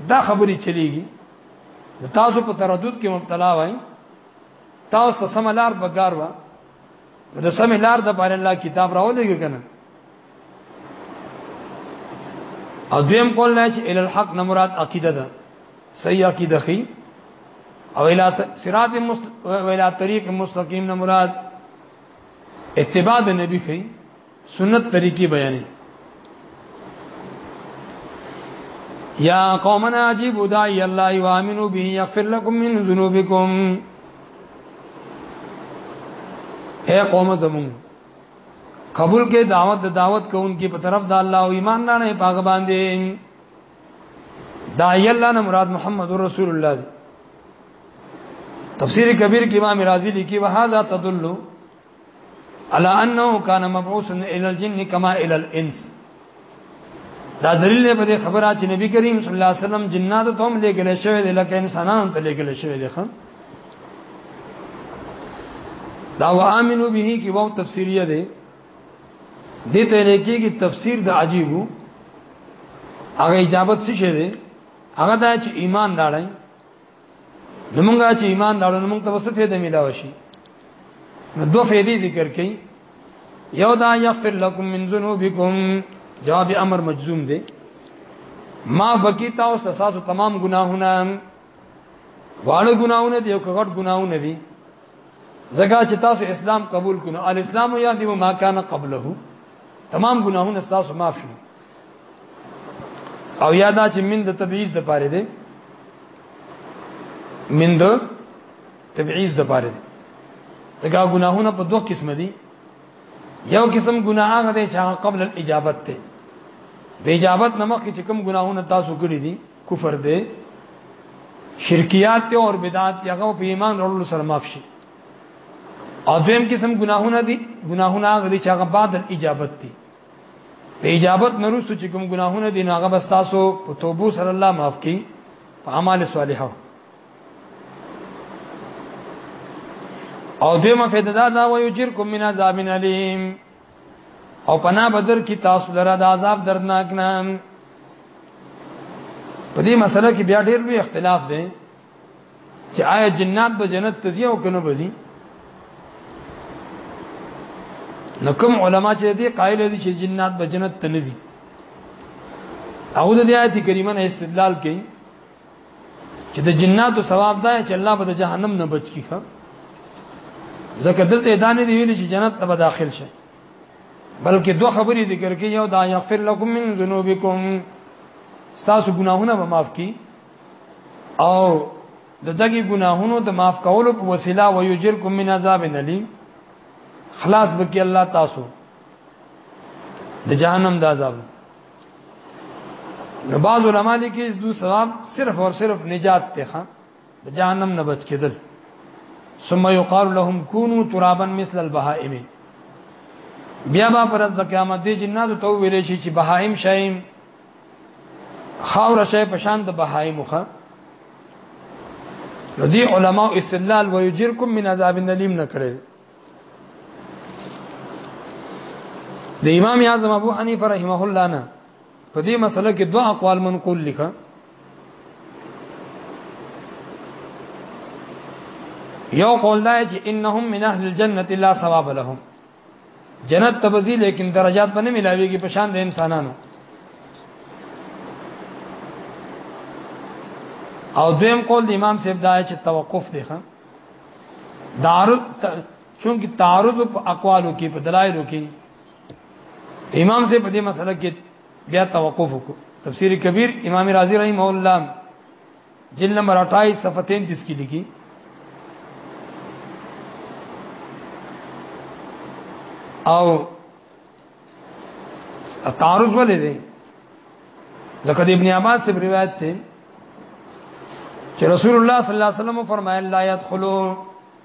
دا خبرې چلیږي تاسو په تردد کې مبتلا وای تاسو ته سملار بګار و د سملار د بار الله کتاب راولېږي کنه او دویم قول دا چې ال الحق نه مراد عقیده ده صحیح عقیده خي او الى صراط مست... او الى طريق مستقيم نه مراد اتباع د نبی خي سنت طریقې بیانې یا قومنا عجیب دای الله یامنو به یغفر لكم من ذنوبکم اے قوم زمون قبول کې دعوت د دعوت کوونکې په طرف د الله او ایمان نه نه پاګ باندې دا یلا نه مراد محمد رسول الله دی تفسیر کبیر کې امام رازی لیکي وهذا تدل على انه كان مبعوث الى الجن كما الى الانس دا دلیل دی په دې خبره چې نبی کریم صلی الله علیه وسلم جناتو ته هم لګل شوی دی لکه انسانانو ته لګل شوی دی خان دا وامنو به کې وو تفسیریه دی دې ته نه کېږي تفسیر د عجیبو هغه اجابت څه شه دی هغه دا چې ایمان راړی نمونږه چې ایمان راړو نمونږ ته وسفه د ملاوي شي دو فیدی ذکر کړي یو دا یغفر لكم من ذنوبکم جواب امر مجزوم دی ما بکی تاسو تاسو تمام گناهونه واړه ګناونه دي او کغټ ګناونه دي زګه چې تاسو اسلام قبول کړو الاسلام یهدی ما کان قبله تمام ګناهونه تاسو معاف شي او یا دا چې من د تبعیض د پاره دی من د تبعیض د پاره دی ځکه ګناهونه په دوه قسم دي یو قسم ګناه هغه دی چې قبل الاجابت ته د اجابت نمخ چې کوم ګناهونه تاسو کړی دي کفر دی شرکیات او بدعات هغه په ایمان ورولو سره معاف شي او دویم قسم ګناهونه دي ګناهونه هغه دي چې هغه بعد الاجابت دي د اجابت نرستو چې کوم ګناهونه دي نو هغه بس تاسو په توبو سره الله معاف کړي په اعمال صالحو او دیمه فیده دا دا ویجرکم من عذاب علیم او پنا بدر کی تاسو لره د عذاب دردناک نه په دې مسله کې بیا ډېر لوی اختلاف دی چې آیا جنات به جنت ته ځي او کنه به ځي نو کوم علما چې دې قائل دي چې جنات به جنت ته نه ځي او د دې آیت کریمه نه استدلال کوي چې د جناتو ثواب دا چې الله به د جهنم نه بچ کی ښه ځکه دلته دانه دی ویل چې جنت ته به داخل شي بلکې دوه خبرې ذکر کړي یو دا یغفر لكم من ذنوبکم تاسو ګناهونه به معاف کړي او د دغه ګناهونو د معاف کولو په وسیله و یجرکم من عذاب الیم خلاص بکی الله تاسو د جهنم د عذاب نو بعض علما دي کې دو ثواب صرف اور صرف نجات ته ښه د جهنم نه بچ کېدل ثم يقال لهم كونوا ترابا مثل البهائم بیا با پرز د قیامت دی جنات ته ویلې شي چې بهائم شایم خاور شي په شان د بهای مخه ردی علما استدلال ويجركم من عذاب الیم نه کړي د امام اعظم ابو حنیفه رحمه الله نه په دې مسله کې دوه اقوال منقول لیکه یو قول دا چې انهم من اهل الجنه لا ثواب لهم جنت تبزی لیکن درجات باندې ملاويږي په شان د انسانانو او دویم قول د امام صاحب دا چې توقف دی ښه دارد چونکی تعارض په اقوالو کې په دلایلو کې امام صاحب په دې مسله کې بیا توقف وکړ تفسیر کبیر امام رازی رحمه الله جلد نمبر 28 صفحه 33 کې لیکي او تعارض ولې دی ځکه د ابن عباس سے روایت ته چې رسول الله صلی الله علیه وسلم فرمایل لا يدخلوا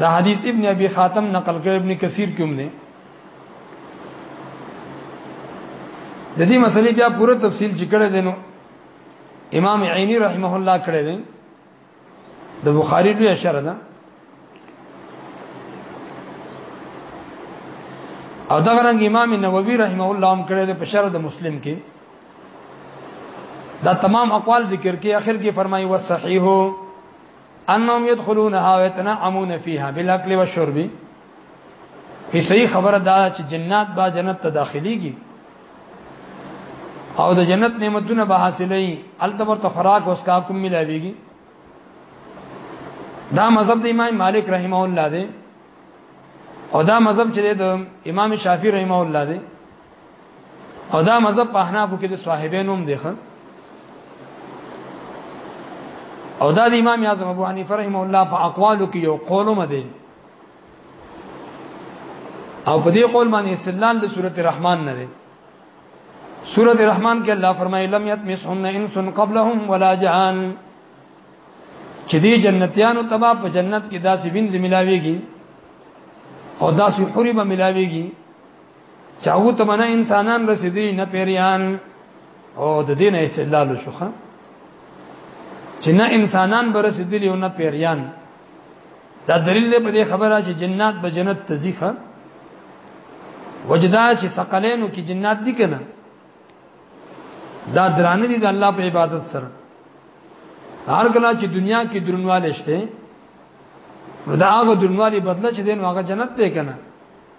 دا حدیث ابن ابي خاتم نقل کړ ابن کثیر کوم دی د دې مسلې بیا پوره تفصیل چې کړه دینو امام عینی رحمه الله کړه دی د بخاری لوی اشاره ده او دا غرنګ امام نووي رحمه الله هم کړه دی په شرح د مسلم کې دا تمام اقوال ذکر کې اخر کې فرمایي والصحيح انهم يدخلونها ويتنعمون فيها بالاكل والشرب هي صحیح خبره دا چې جنات با جنت ته داخليږي او د جنت نعمتونه به حاصلې التبر ته خوراک اوس کا کوم ملاويږي دا مذهب د امام مالک رحمه الله دی او دا مذهب چې د امام شافعي رحمه الله دی او دا مذهب په احنافو کې د صاحبین هم دی او دا د امام اعظم ابو حنیفه رحم الله په اقوالو کې یو قول هم دی او په دې قول باندې استدلال د سورته رحمان نه دی سورته رحمان کې الله فرمایي لم یتمسهن انس قبلهم ولا جهان چې دې جنتیانو تبا په جنت کې داسې وینځ ملاويږي او داسې حوري به ملاويږي چاو ته منه انسانان رسیدلی نه پیریان او د دین استدلال شوخه چې نه انسانان به رسیدلی او نه پیریان دا دلیل دی په دې خبره چې جنات به جنت تزيخه وجدا چې ثقلینو کې جنات دي کنه دا درانه دي د الله په عبادت سره هر کله چې دنیا کې درنواله شته نو دا هغه درنواله بدله چې دین هغه جنت دی کنه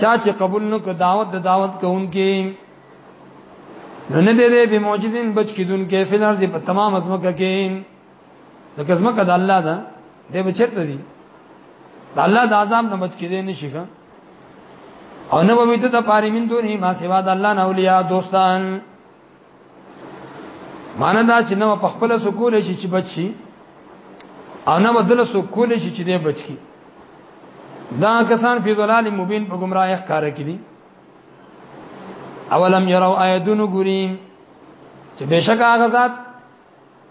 چا چې قبول نو کو دعوت د دعوت کوونکې نو نه دې دې به معجزین بچ کیدون کې فل ارض په تمام ازمکه کې د کزمکه د الله دا دې بچرته دي د الله د عذاب نه بچ کیدې نشي ښه او نه به ته د پاره من دونی ما سوا د الله نه اولیاء دوستان معنی دا چې نو په خپل سکول شي چې بچي او نه بدل سکول شي چې دې بچي دا کسان فی ظلال مبین په گمراه ښکار کړي اولم يروا ايدن غري چې بشک هغه ذات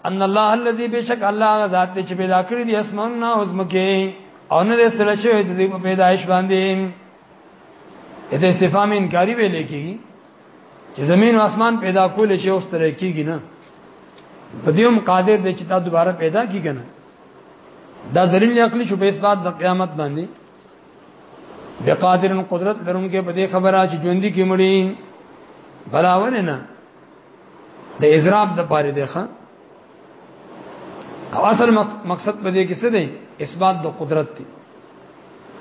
ان الله الذي بشک الله هغه ذات چې پیدا کړی دي اسمان نه اوس مکه او نه دې سره شوی د پیدایش باندې اته استفهام انکاری ویل کیږي چې زمين او اسمان پیدا کول شي اوس تر کېږي نه په دې هم قادر دی چې تا دوباره پیدا کی کنه دا دلیل عقلی شو په اسباد د قیامت باندې بقادر قدرت لرونکي په دې خبره چې ژوند کې مړي بلاور نه د اضراب د پاره دی ښا او اصل مقصد په دې کې څه دی اثبات د قدرت دی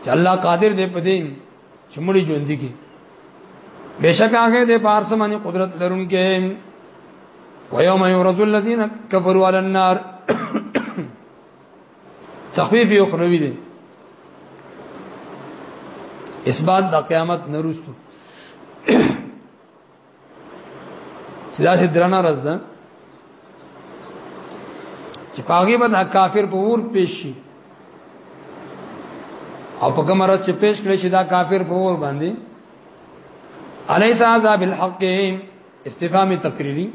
چې الله قادر دی په دې چې مړي ژوند دي بشک هغه د پارس باندې قدرت لرونکي ويوم يرز الذين كفروا على النار تخفيف یو خروي دي اثبات د قیامت نرستو چې دا سي درنه راز ده چې پاګې به کافر په ور پیش شي او په کوم راز چې پیش کړي شي دا کافر په ور باندې الیس عذاب الحق استفهام تقریری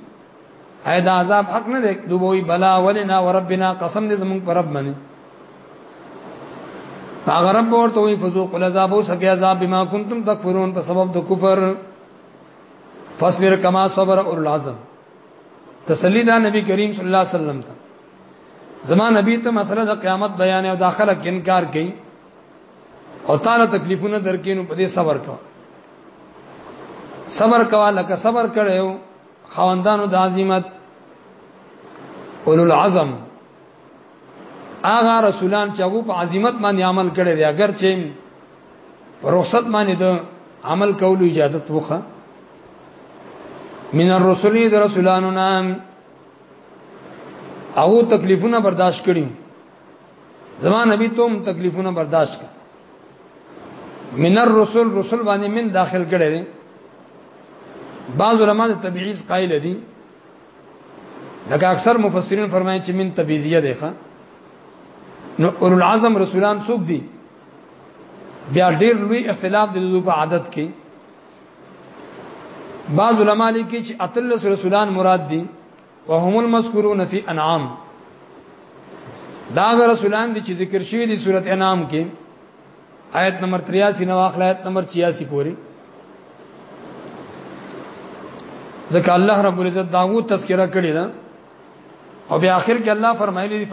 اې دا عذاب حق نه دی دوی بلا ولنا وربنا قسم دې زمون پر رب باندې هغه رب ورته وي فذوق العذاب او سګي عذاب بما كنتم تکفرون په سبب د کفر فاصبر کما صبر اول العزم تسلی دا نبی کریم صلی الله علیه وسلم ته زما نبی ته مسله د قیامت بیان او داخله کې انکار کړي او تعالی تکلیفونه درکینو په دې صبر کا صبر کوا لکه صبر کړو خواندانو د عظمت اولو العزم هغه رسولان چې هغه په عظمت باندې عمل کړی دی اگر چې رخصت باندې د عمل کولو اجازه وکړه من الرسولین در رسولانو نام او تکلیفونه برداشت کړي زمان نبی تم تکلیفونه برداشت کړي من الرسول رسول باندې من داخل کړي بعض علماء تبعیض قائل دي لکه اکثر مفسرین فرمایي چې من تبیزیه دی ښا نو اول العزم رسولان څوک دي بیا ډیر لوی اختلاف د دوی په عادت کې بعض علما لیکي چې اتلس رسولان مراد دي وهم المذکورون فی انعام دا رسولان دي چې ذکر شوی دي سورته انعام کې آیت نمبر 83 نو اخلا آیت نمبر 86 پوری ځکه الله رب العزت داغو تذکرہ کړی دا او بیا اخر کې الله فرمایلی دی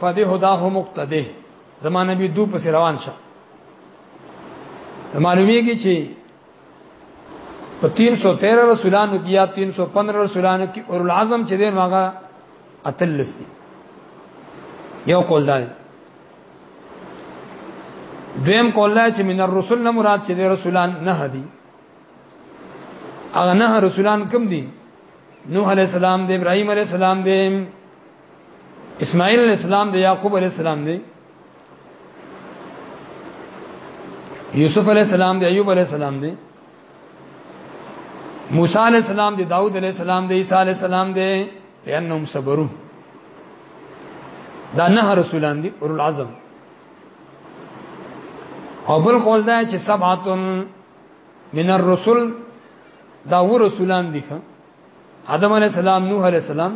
فبه هدا هو مقتده زمانه به دو پس روان شه معلومیږي چې په 313 رسولانو کې یا 315 رسولانو کې اورل اعظم چې دین واغه اتلس دي یو قول دی دویم کوله چې من الرسل نه مراد چې رسولان نه دي هغه نه رسولان کم دي نوح علی السلام دی ابراهیم علی السلام دی اسماعیل علی السلام دی یعقوب علی السلام دی یوسف علی السلام دی ایوب علی السلام دی موسی علی السلام دی داوود علی السلام دی عیسی علی السلام دی لانهم صبروا دا نه رسولان دي اول العزم او بل قول دا چې سبعتن من الرسل دا و رسولان دي آدم علی السلام نوح علی السلام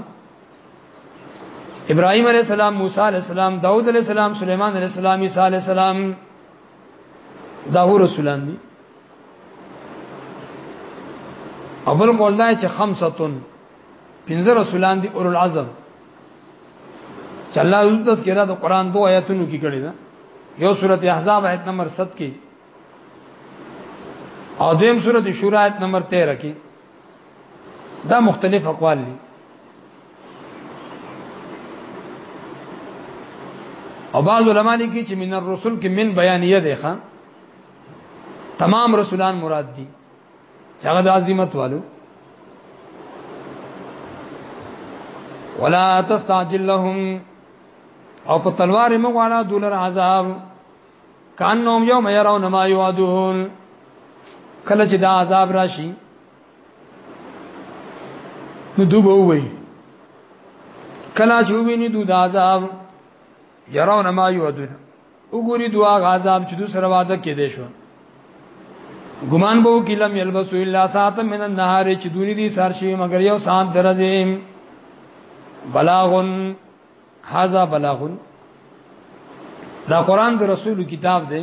ابراهيم عليه السلام موسی عليه السلام داوود عليه السلام سليمان عليه السلام عيسى عليه السلام دا هو رسولان دي اول قول دا چې خمسه پنځه رسولان دي اول العزم چې الله د تذکرہ د قران دوه آیاتونو کې کړی دا یو سورته احزاب آیت نمبر 7 کې او دیم سورته شورا آیت نمبر 13 کې دا مختلف اقوال دي او بعض علما دي کې چې من الرسل کې من بیانیه ده ښا تمام رسولان مراد دي چې هغه د عظمت والو ولا تستعجل لهم او په تلوار موږ والا دولر عذاب کانهم یوم يرون ما یوعدون کله چې دا عذاب راشي نو دوبه وي کله چې ویني دوی دا عذاب يرون ما یوعدون وګوري دوا غذاب چې دوی سره وعده کې دي شو ګمان بو کې لم يلبسوا الا ساعه من النهار چې دوی دي سار شي مگر یو ساعت درځي بلاغن هاذا بلاغن دا قران د رسول کتاب دی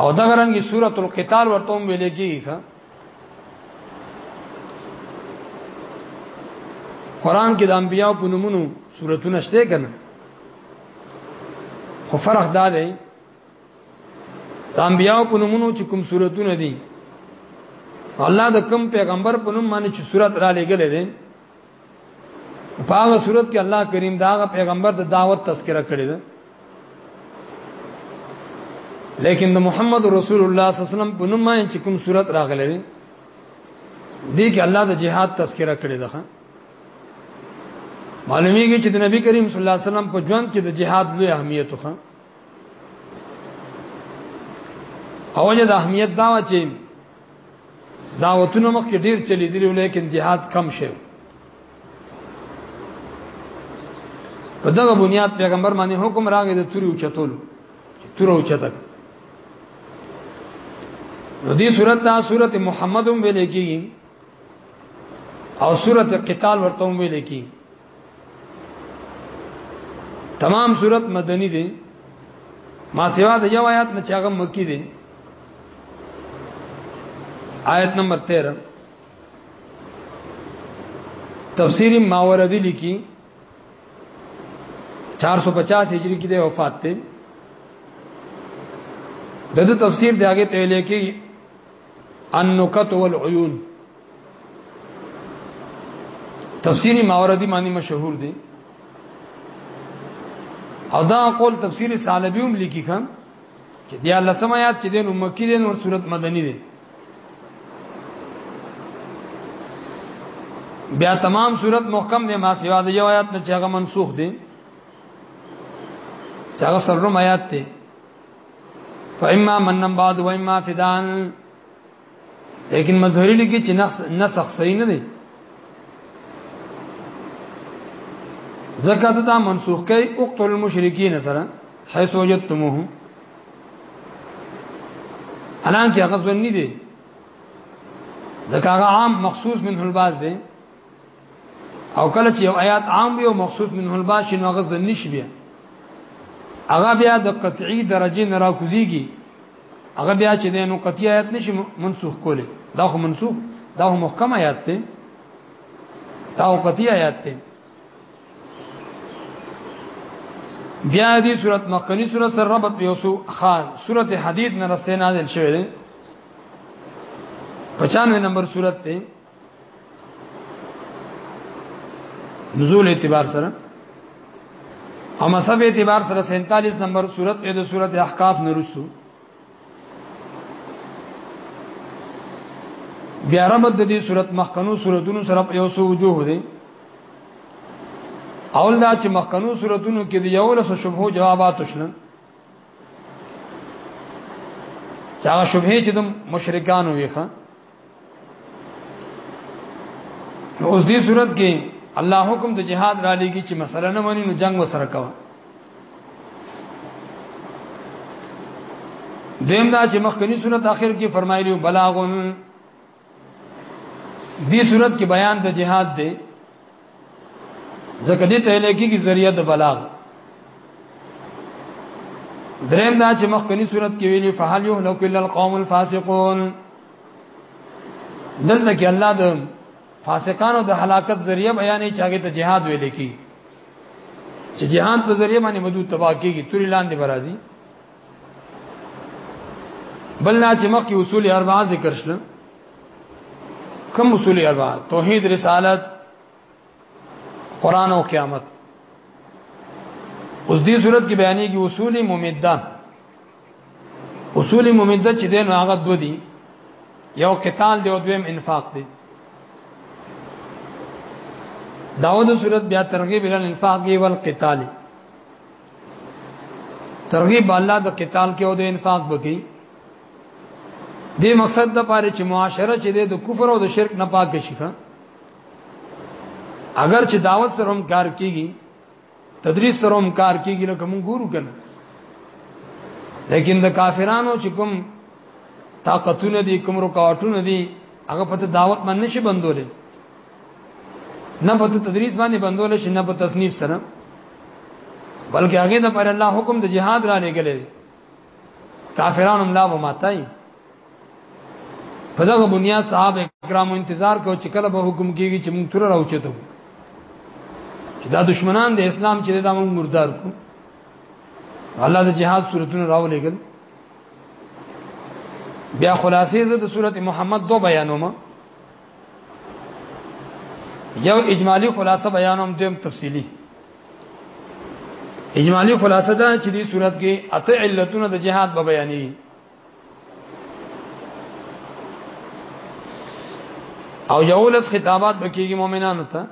او دا رنګي سورۃ القتال ورته ویل کیږي قران کې د انبیاء په نومونو سوراتونه شته کنه خو فرق دا دی د انبیاء په نومونو چې کوم سوراتونه دي الله د کوم پیغمبر په نوم باندې چې سورات را لېګلې دي په هغه صورت کې الله کریم دا هغه پیغمبر د دعوت تذکرہ کړی ده لیکن د محمد رسول الله صلی الله علیه وسلم په نوم باندې چې کوم صورت راغلی دی دې کې الله د جهاد تذکرہ کړی ده معلومیږي چې د نبی کریم صلی الله علیه وسلم په ژوند کې د جهاد لوی اهمیت وخه اوجه د اهمیت دا و چې دعوتونه مخکې ډیر چلی دي ولیکن جهاد کم شوی په دغه بنیاد پیغمبر باندې حکم راغی د توري او چتول تور او چتک نو دې صورت دا صورت محمد هم ویل کېږي او صورت قتال ورته هم ویل کېږي تمام صورت مدنی دی ما سوا د یو آیات نه چاغه مکی دی آیت نمبر 13 تفسیر ماوردی لیکي 450 هجری کې د وفات ته دغه تفسیر دغه ته لیکي ان نکت والعيون تفسیری ماوردی باندې مشهور دی او دا قول تفسیر سالبی هم لیکي خان چې دی الله سم آیات چې دین مکی دین او صورت مدنی دی بیا تمام صورت محکم دی ما سیوا دی یو آیات نه چې هغه منسوخ دی چې هغه سرلوم آیات دی فإما من بعد وإما فدان لیکن مظهری لیکي چې نسخ صحیح نه دی زکات دا منسوخ کوي اقتل المشرکین سره حيث وجدتموهم الان کې هغه ځنی دي ځکه هغه عام مخصوص منه الباز دي او کله چې یو آیات عام وي او مخصوص منه الباش نو هغه ځنی شي بیا هغه بیا د قطعی درجه نه راکوزیږي هغه بیا چې نو قطعی آیات نشي منسوخ کولی دا خو منسوخ دا خو محکم آیات دی دا خو قطعی آیات دی بیا دې صورت مخکنی صورت سره ربط په یوسو خان صورت حدید نه رسته نازل شوه دی 95 نمبر صورت ته نزول اعتبار سره او مصحف اعتبار سره 47 نمبر صورت د صورت احقاف نرسو بیا ربط د دې صورت مخکنو صورتونو سره یو سو وجوه دي اول دا چې مخکنو صورتونو کې د یو لس شبهو جوابات شلن چا شبهه چې د مشرکانو ویخه اوس دې صورت کې الله حکم د جهاد را لېږي چې مسله نه مانی نو جنگ وسره کوه دیم دا چې مخکنی صورت اخر کې فرمایلی بلاغون دی صورت کې بیان د جهاد دی ځکه دې ته لکه کی ذریعہ د بلاغ دریم دا چې مخکنی صورت کې ویلي فهل یهلک الا القوم الفاسقون دلته کې الله د فاسقانو د هلاکت ذریعہ بیانې چاګه ته جهاد ویل کی چې جهاد په ذریعہ باندې مدود تباہ کیږي توري لاندې برازي بل نه چې مخکې اصول اربعه ذکر شله کوم اصول اربع توحید رسالت قران او قیامت اوس دې صورت کې بیانې کې اصول ممده اصول ممده چې دین هغه دو دي یو قتال دی او دویم انفاق دی داود صورت بیا ترغیب ال انفاق دی ول قتال ترغیب الله د قتال کې او د انفاق بکی دې مقصد د پاره چې معاشره چې د کفر او د شرک نه پاک شي ښه اگر چې دعوت سره هم کار کیږي تدریس سره هم کار کیږي لکه مونږ ګورو کنه لیکن د کافرانو چې کوم طاقتونه دي کوم رکاوټونه دي هغه پته دعوت باندې نشي بندولې نه پته تدریس باندې بندولې شي نه په تصنیف سره بلکې هغه د پر الله حکم د جهاد را لګلې کافران هم لا ماتای په دغه بنیاد صاحب کرام انتظار کو چې کله به حکم کیږي چې موږ تر راوچته چې دا دشمنان د اسلام چې دا موږ مردار کو الله د جهاد صورتونه راولېګل بیا خلاصې زه د سورته محمد دو بیانوم یو اجمالی خلاصه بیانوم دیم تفصیلی اجمالی خلاصه دا چې دې صورت کې اته علتونه د جهاد په بیانې او یولس خطابات بکیږي مؤمنانو ته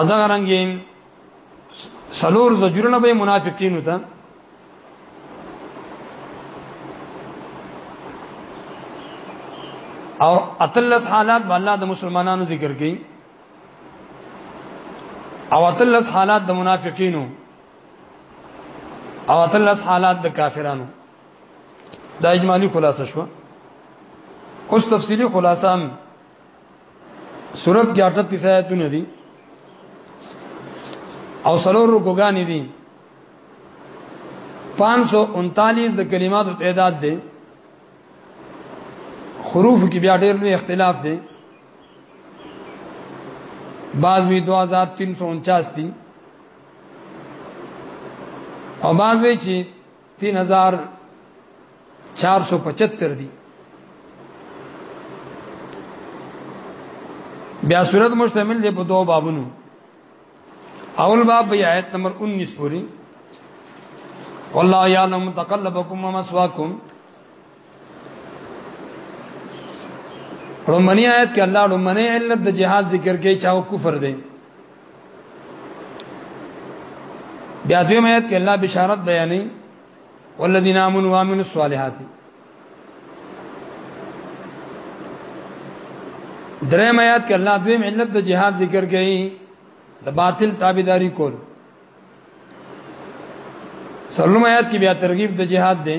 ادا رنگین سلور زجرونه به منافقینو ته او اتلس حالات به الله د مسلمانانو ذکر کړي او اتلس حالات د منافقینو او اتلس حالات د کافرانو دا اجمالی خلاصه شو اوس تفصیلی خلاصه هم سورت کې 38 آیاتونه دي او سلور رکوګانی دي 539 د کلماتو تعداد دی حروف کې بیا ډېر لوی اختلاف دی بعض وی 2349 دي او بعض وی چې 3475 دی بیا صورت مشتمل دی په دوه بابونو اول باب بی آیت نمبر 19 پوری والله یعلم تقلبکم ومسواکم رومنی آیت کې الله رومنی علت د جهاد ذکر کوي چې او کفر دی بیا دویم آیت کې الله بشارت بیانې والذین آمنوا وعملوا الصالحات دریم آیات کې الله دویم علت د جهاد ذکر کوي د باطل تابعداري کول سلم آیات کې بیا ترغیب د جهاد دی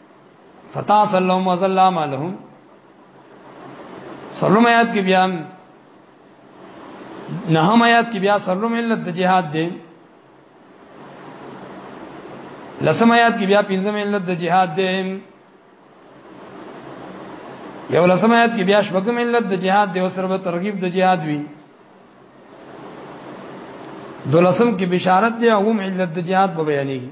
فتا سلام وسلم علیهم سلام آیات کې بیا نه هم آیات کې بیا سلام علت د جهاد دی لسم آیات کې بیا پنځم علت د جهاد دی یو لسم آیات کې بیا شپږم علت د جهاد دی او سره به ترغیب د جهاد وی دولسم کې بشارت دی او هم علت د جهاد په بیانېږي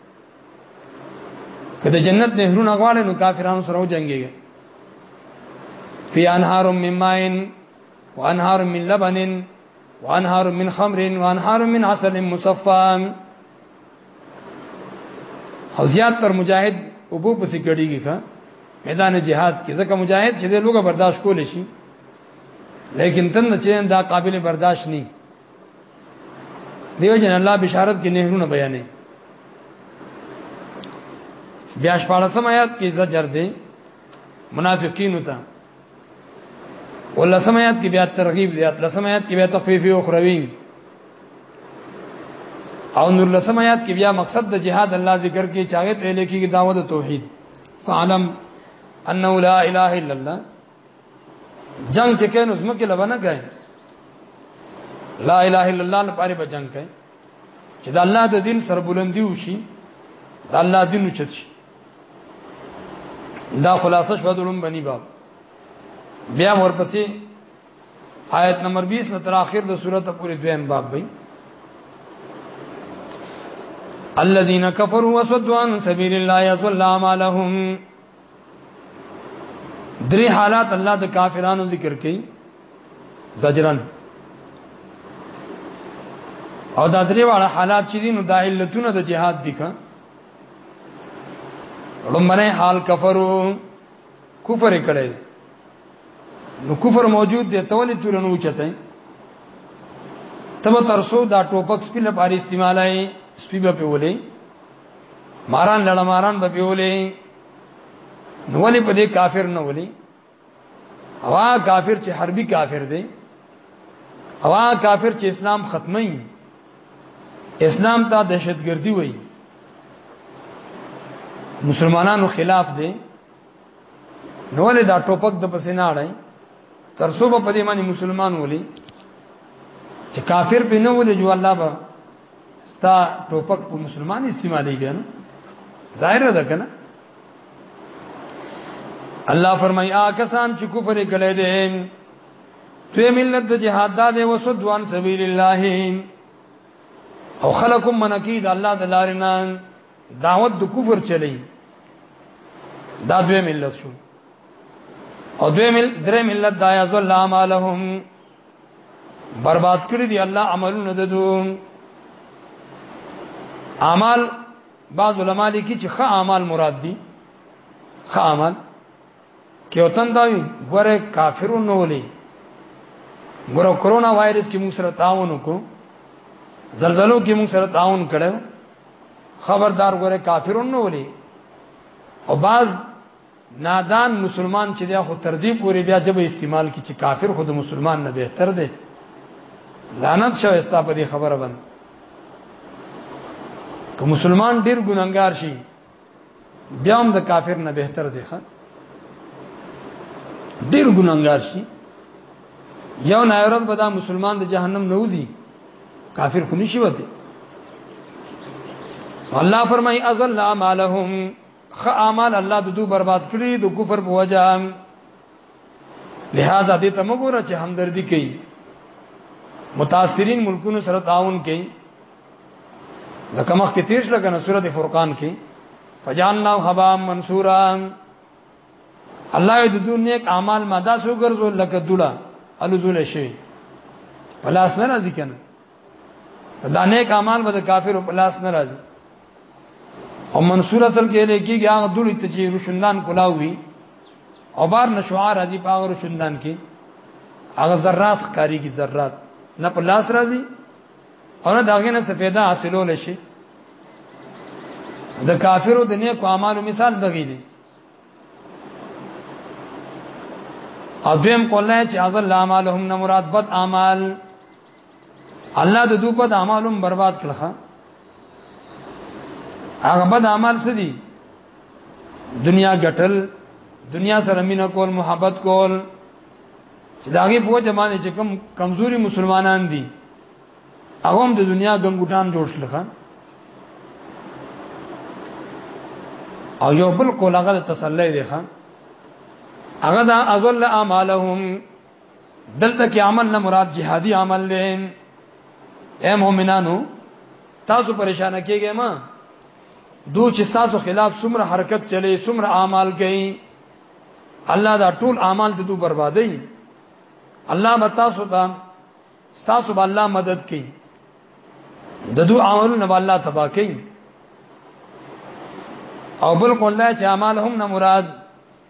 کله جنت نهرونه غواړي نو کافرانو سره وجنګيږي فی انهار من ماء وانهار من لبن وانهار من خمر وانهار من عسل مصفى او زیات تر مجاهد وبو پسې کړيږي ښا میدان جهاد کې ځکه مجاهد چې د لوګه برداشت کول شي لیکن تند چې دا قابل برداشت نه دیو جن الله بشارت کې نهرونه بیانې بیا شپارسم آیات کې زجر دی منافقین ته ولسم آیات کې بیا ترغیب دی اتلسم آیات کې بیا تخفیف او خروی او نور لسم آیات کې بیا مقصد د جهاد الله ذکر کې چاغه ته لیکي دعوت توحید فعلم انه لا اله الا الله جنگ چې کین اوس مکه لبنه کوي لا اله الا الله لپاره به جنگ کوي چې د الله د دین سر بلندي وشي د الله دین وچت شي دا خلاصه شو د علوم بنی باب بیا ورپسې آیت نمبر 20 نه تر اخر د سورته پورې دویم باب وي الذين كفروا وصدوا عن سبيل الله يضل اعمالهم درې حالات الله د کافرانو ذکر کړي زجرن او دا درې واړه حالات چې دي نو دا علتونه د جهاد دي ښه لمنه حال کفرو کفر کړي نو کفر موجود دی ته ولې تور نه اوچته تب ترسو دا ټوپک سپیل لپاره استعمالای سپیبه په ولې ماران لړ ماران به پیولې نو ولې په دې کافر نه ولې اوا کافر چې حربي کافر دی اوا کافر چې اسلام ختمي اسلام ته دهشتګردي وای مسلمانانو خلاف دی نو ولې دا ټوپک د پسې نه اړای تر څو په دې باندې مسلمان ولي چې کافر به نه ولې جو الله به ستا ټوپک په مسلمان استعمالي بیا نو ظاهر ده کنه الله فرمای آ کسان چې کفر کړي دي ته ملت د جهاد دا دی وسدوان سبیل الله او خلقم منکی د الله د لارې نه دعوت د کفر چلی دا دوی ملت شو او دوی مل درې ملت دا یذل اعمالهم برباد کړی دی الله عملونه د دوم اعمال بعض علما لیکي چې ښه اعمال مراد دي ښه اعمال کې وطن دا وي ګوره کافرون نه ولي ګوره کرونا وایرس کې موږ سره تعاون وکړو زلزلو کې موږ سره تعاون کړو خبردار ګوره کافرون نه ولي او بعض نادان مسلمان چې دا خو تر دې پورې بیا جبه استعمال کی چې کافر خود مسلمان نه بهتر دی لعنت شو استا په دې خبره باندې که مسلمان ډیر ګناګار شي بیا هم د کافر نه بهتر دی ښه ډیر ګناګار شي یو نه ورځ به دا مسلمان د جهنم نه وځي کافر خو نشي وته الله فرمای ازل ما لهم خ اعمال الله د دوی برباد کړی د کفر په وجه لہذا دې ته موږ چې همدردی کوي متاثرین ملکونو سره تعاون کوي د کمخ کې تیرش لګنه سورته فرقان کې فجاننا حبا منصورا الله دې د دنیا کې اعمال ماده سو ګرځول لکه دولا الزول شي پلاس نه راځي کنه دا نیک اعمال به د کافر په لاس نه راځي او منصور اصل کې لیکيږي هغه دوی ته چې روشندان کولاوي او بار نشوار راځي په هغه روشندان کې هغه ذرات ښکاری کی ذرات نه په لاس راځي او نه داګه نه سفیدا حاصلول شي د کافرو د نیک اعمالو مثال دغی دی اذیم قوله چې ازل اعمالهم نه مراد بد اعمال الله د دوی په اعمالم برباد کړه هغه بد اعمال څه دي دنیا ګټل دنیا سره مینا کول محبت کول چې داغه په جمانه چې کم کمزوري مسلمانان دي هغه هم د دنیا ګنګټان جوړ شل خان او یو بل کول هغه تسلی دی خان هغه دا ازل اعمالهم دلته کې عمل نه مراد جهادي عمل دی اے مؤمنانو تاسو پریشان کیږئ ما دو چې تاسو خلاف څومره حرکت چلی څومره اعمال کوي الله دا ټول اعمال ته دو بربادي الله متا سو ته تاسو به الله مدد کوي د دو اعمالونه به الله تبا کوي او بل قول دا چې اعمال هم نه مراد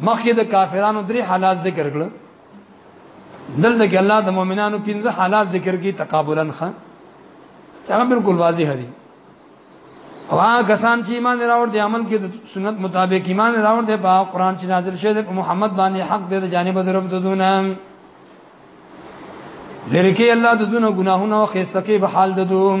مخکې د کافرانو درې حالات ذکر کړل دلته کې الله د مؤمنانو پنځه حالات ذکر کړي تقابلا خا څنګه بالکل واضح دي وا کسان چې ایمان راوړ دي عمل کې د سنت مطابق ایمان راوړ دي په قران چې نازل شوی د محمد باندې حق دی د جانب د رب دونه لری کې الله د دونه ګناهونه او خستکه به حال ددوم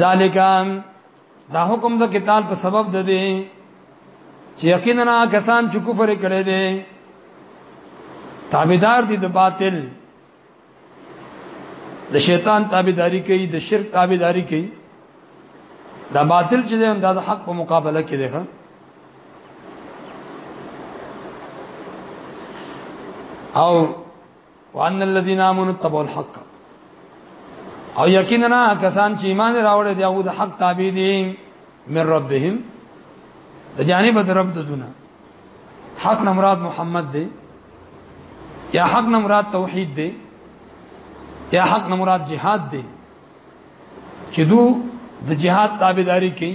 ذالکان دا حکم د قتال په سبب ده دي چې یقینا کسان چې کفر کړي دي تابعدار دي د باطل د شیطان تابعداري کوي د شرک تابعداري کوي دا باطل چې ده دا د حق په مقابله کې ده او وان الذين امنوا اتبعوا الحق او یقینا کسان چې ایمان راوړل دي هغه د حق تابع دي من ربهم د جانب د رب دونه حق نه مراد محمد دی یا حق نه مراد توحید دی یا حق نه مراد جهاد دی چې دو د جهاد تابعداري کوي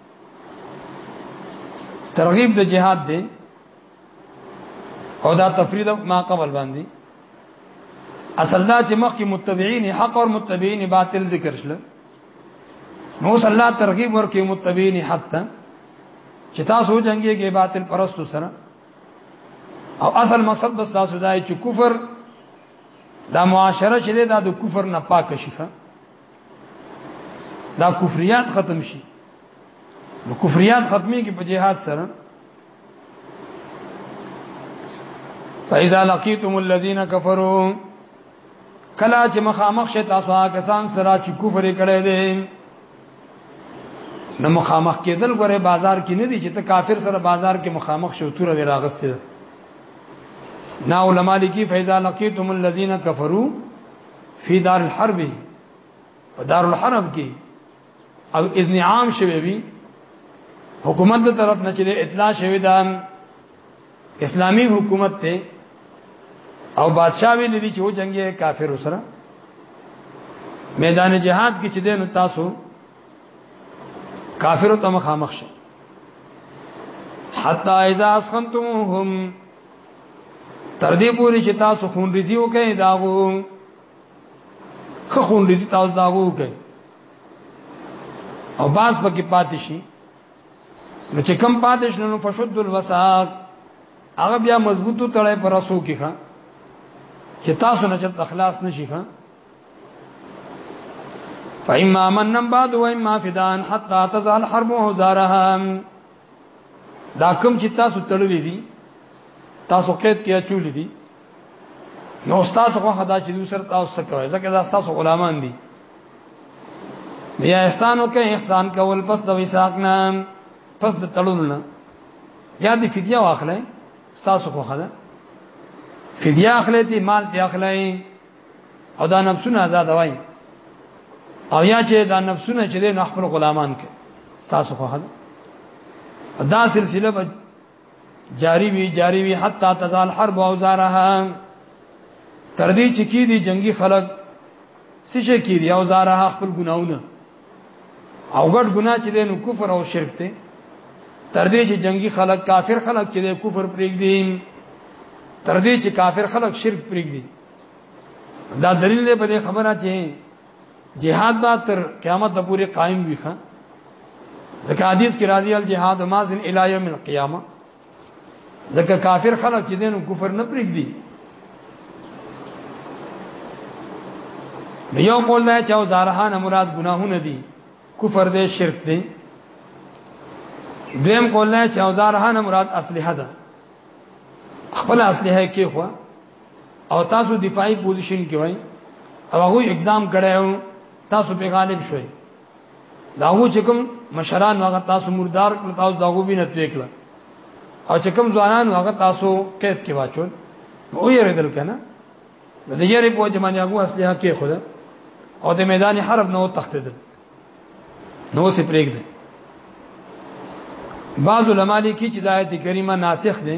ترغیب د جهاد دی او دا تفرید ما قبل باندې اصل دا چې مخکې متبعین حق او متبعین باطل ذکر شله نو صلی الله ترغیب ورکې متبعین حق ته چې تاسو جنگي کې باطل پرستو سره او اصل مقصد بس تاسو دا چې کفر دا معاشره چې دا د کفر نه پاک شي دا کفریات ختم شي نو کفریات ختمي کې په جهاد سره فاذا لقيتم الذين كفروا کلا چې مخامخ شي تاسو هغه کسان سره چې کفر کړي دي نو مخامخ کېدل غره بازار کې نه دي چې ته کافر سره بازار کې مخامخ شو تور دی راغسته نا علماء لیکي فاذا لقيتم الذين كفروا فی دار الحرب په دار الحرب کې او اذن عام شوی وي حکومت د طرف نه چې اطلاع شوی دا اسلامی حکومت ته او بادشاہ وی لدی چې و جنگي کافر سره میدان جهاد کې چې دین تاسو کافر ته مخامخ شئ حتا اذا اسخنتمهم تر دې پوري چې تاسو خون رزي وکړئ دا غو خو خون رزي تاسو دا غو وکړئ او باز پکې پاتې شي نو چې کم پاتې شنو نو فشد الوساق هغه بیا مضبوطو تړای پر رسو کې ښا چې تاسو نه چرته خلاص نشي ښا فإما من بعد وإما فدان حتى تزال حرب وزارها دا کوم چې تاسو تړلې دي تاسو قید کې اچولې دي نو استاد خو خدا چې دوسر تاسو څه کوي ځکه دا تاسو غلامان دي بیا احسانو کې احسان کول پس د وساق نه پس د تړلو نه یا د فدیه واخلې تاسو خو خدا فدیه اخلې دي مال دي اخلې او دا نفسونه آزاد وای او یا چې دا نفسونه چې نه خپل غلامان کې تاسو خو هدا دا سلسله به جاری وی جاری وی حتا تزال حرب او زارها تر دې چې کې دي جنگي خلک سشه کې دي او زارها خپل ګناونه او ګډ ګنا چې نو کفر او شرک ته تر دې چې جنگي خلک کافر خلک چې کفر پرېږدي تر دې چې کافر خلک شرک پرېږدي دا دلیل دی په دې خبره چې جهاد به تر قیامت پورې قائم وي ښا ځکه حدیث کې راځي الجهاد مازن الی یوم القیامه ځکه کافر خلک چې دین کفر نه پرېږدي یو قول دی چې او زارهان مراد ګناهونه دي کفر دی شرک دی دویم قول دی چې او زارهان مراد اصلحه ده خپل اصلحه کې خو او تاسو دفاعي پوزیشن کې وای او هغه اقدام کړو تاسو په غالب شوي دا هو چې کوم مشران هغه تاسو مردار کړ تاسو دا هو وینې تکړه او چې کوم ځوانان هغه تاسو قید کې واچول او یې ردل کنه د دې یې په جمعنی هغه اصلي حق کې خدا او د میدان حرب نو تختیدل نو سي پرېګ دي بعض علماء لیکي چې د آیت کریمه ناسخ دي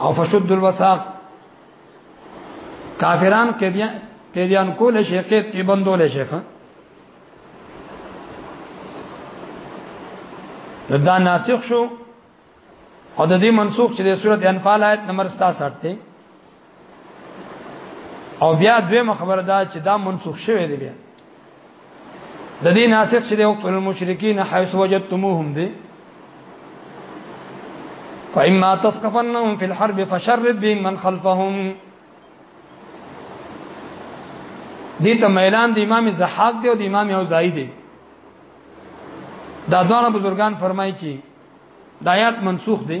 او فشد الوساق کافران قیدیان قیدیان کول شي قید کې بندول شي ښه دا ناسخ شو او د دې منسوخ چې د سورته انفال آیت نمبر 67 دی او بیا دویمه خبره دا چې دا منسوخ شوی دی بیا د دې ناسخ چې د وقت المشرکین حيث وجدتموهم دی فإما تسقفنهم في الحرب فشرد بهم من خلفهم دې ته ميلان د امام زحاق دی او د امام اوزائی دی دا دوه بزرگان فرمایي چې د آیات منسوخ دي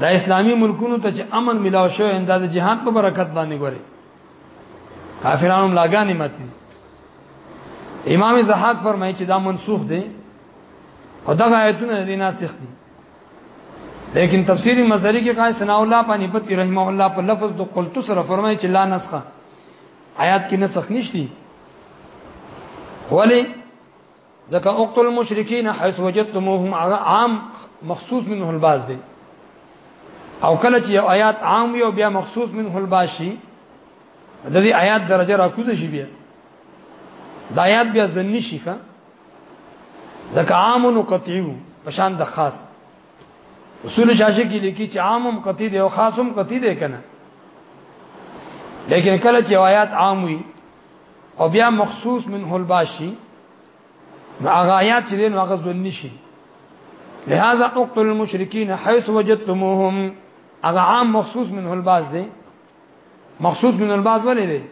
دا اسلامی ملکونو ته چې امن ملاو شو انده د جهاد په برکت باندې ګوري کافرانو لاګانې ماتي امام زحاق فرمایي چې دا منسوخ دي او دا آیتونه دي ناسخ دي لیکن تفسیر مزری کې قائد ثنا الله پانی پت کی رحمه الله په لفظ د قلت سره فرمایي چې لا نسخه آیات کې نسخ نشتی ولی ځکه اقتل المشرکین حيث وجدتموهم عام مخصوص منه الباز دی او کله چې یو آیات عام وي او بیا مخصوص منه الباز شي د دې آیات درجه راکوزه شي بیا د آیات بیا ځنی شي ښا ځکه عام نو قطعي په شان د خاص اصول شاشه کې لیکي چې عام هم قطعي دی او خاص هم قطعي دی کنه لیکن کله چې آیات عام وي او بیا مخصوص منه الباشي نو هغه آیات چې دین هغه ځل نشي لہذا اقتل المشرکین حيث وجدتموهم هغه عام مخصوص منه الباس دی مخصوص منه الباس ولې دی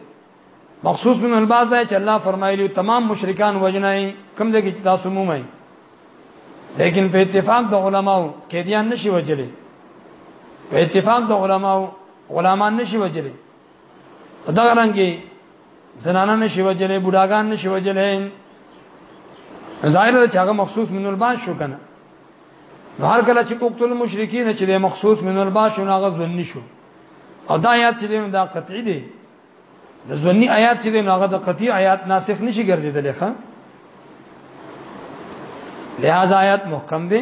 مخصوص منه الباس دی چې الله فرمایلی تمام مشرکان وجنای کم ځای کې تاسو مومای لیکن په اتفاق د علماو کې دیان نشي وجلې په اتفاق د علماو غلامان نشي وجلې دا رنګي زنانه نشي وجلې بډاګان نشي وجلې ظاهر چې هغه مخصوص من الباس شو کنه نو هر کله چې وقتل مشرکین چې د مخصوص من الباس شو ناغه ځنی شو او دا آیات چې دا قطعی دی د ځنی آیات چې ناغه د قطعی آیات ناسخ نشي ګرځیدل ښه لہذا آیات محکم دی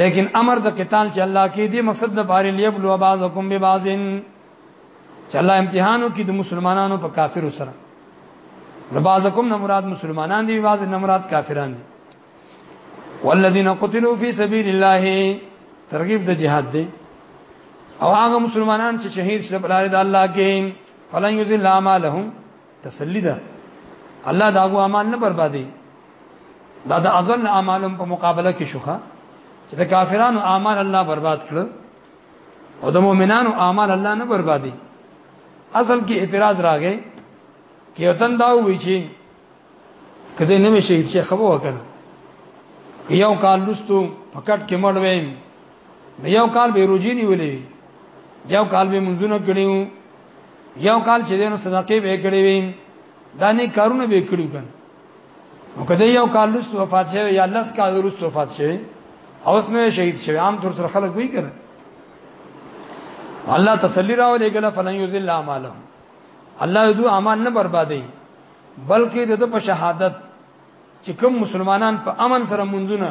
لیکن امر د قتال چې الله کې دی مقصد د بار لیبلو بعضکم ببعضن چې الله امتحانو کې د مسلمانانو په کافرو سره لبعضکم نه مراد مسلمانان دي بعض نه مراد کافران دي والذین قتلوا فی سبیل الله ترغیب د جهاد دی او هغه مسلمانان چې شهید شول بلاره د الله کې فلن یذل اعمالهم تسلی ده الله دا غو اعمال نه بربادي دا د ازل اعمالم په مقابله کې شوخه چې د کافرانو اعمال الله برباد کړ او د مؤمنانو اعمال الله نه بربادي اصل کې اعتراض راغی کې وطن دا وی چې کله نه مې شهید شي خبر وکړ یو کال لستو پکټ کې مړ ویم یو کال به روجی نیولې یو کال به منځونه کړیو یو کال چې دینو صدقې به کړې وي دا نه کارونه به کړو کنه او کله یو کال لست وفات شوی یا لس کال لست وفات شوی او اس نه شهید شوی عام طور سره خلک وی کړه الله تسلی راو لګل فلن یذل اعماله الله دې اعمال نه بربادي بلکې د په شهادت چې کوم مسلمانان په امن سره منځونه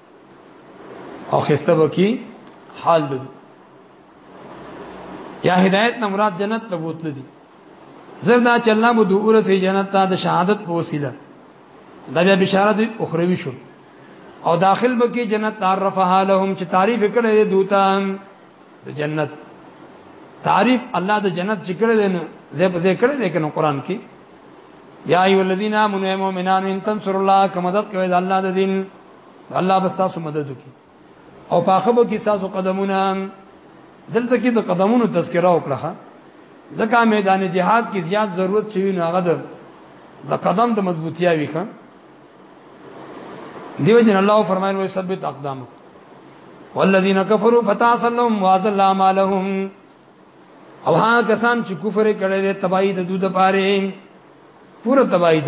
او خسته بکی حال دي یا هدایت نه مراد جنت ته بوتل دي زردا چې الله مو دوه ورسې جنت ته د شهادت په وسیله دا بیا بشارت اخروی شو او داخل بکی جنت تعرفها لهم چې تعریف کړي دوتان د جنت تعریف الله د جنت چې کړي دین زه په ذکر کړي لیکن قران کې یا ایو الذین آمنوا مؤمنان ان تنصروا الله کما مدد کوي د الله د دین الله بس تاسو مدد وکړي او په خبرو کې تاسو قدمونه دلته کې د قدمونو تذکره وکړه ځکه میدان جهاد کې زیات ضرورت شوی نه هغه د قدم د مضبوطیا ویخه دیو جن الله فرمایل وي ثبت اقدام والذین کفروا فتعصلهم واذل اعمالهم او ها کسان چې کفر کړي دي تبعید د دوی د پاره پوره تبعید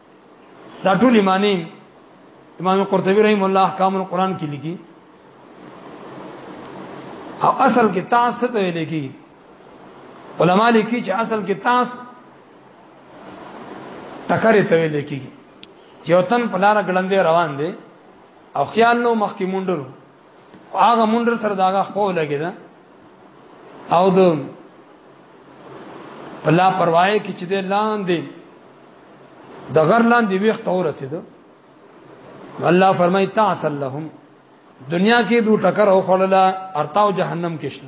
دا ټول معنی امام قرطبی رحم الله احکام القرآن کې لیکي او اصل کې تاس څه ویل کی علما لیکي چې اصل کې تاس ټکرې ته ویل کی چې وطن په لار غړندې روان دي او خیال نو مخکې مونډرو هغه مونږ سره داغه خو لګی دا او د بلا پروايي کې چې د لاندې د غر لاندې ویخت اور رسید الله فرمایي تعسل لهم دنیا کې دو ټکر او خړلا ارتاو جهنم کې شته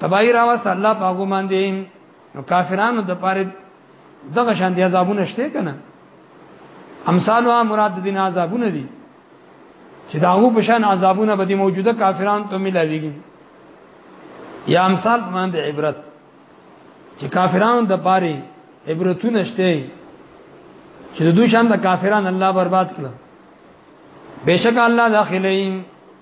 تباہی راوست الله پاګو باندې نو کافرانو د پاره دغه شان دي عذابونه شته کنه امثالوا مراد دین عذابونه دي چې داغو په شان عذابونه به د موجوده کافرانو ته ملاويږي یا امثال باندې عبرت چې کافرانو د پاره عبرتونه شته چې د دوی شان د کافرانو الله برباد کړ بشک الله داخلي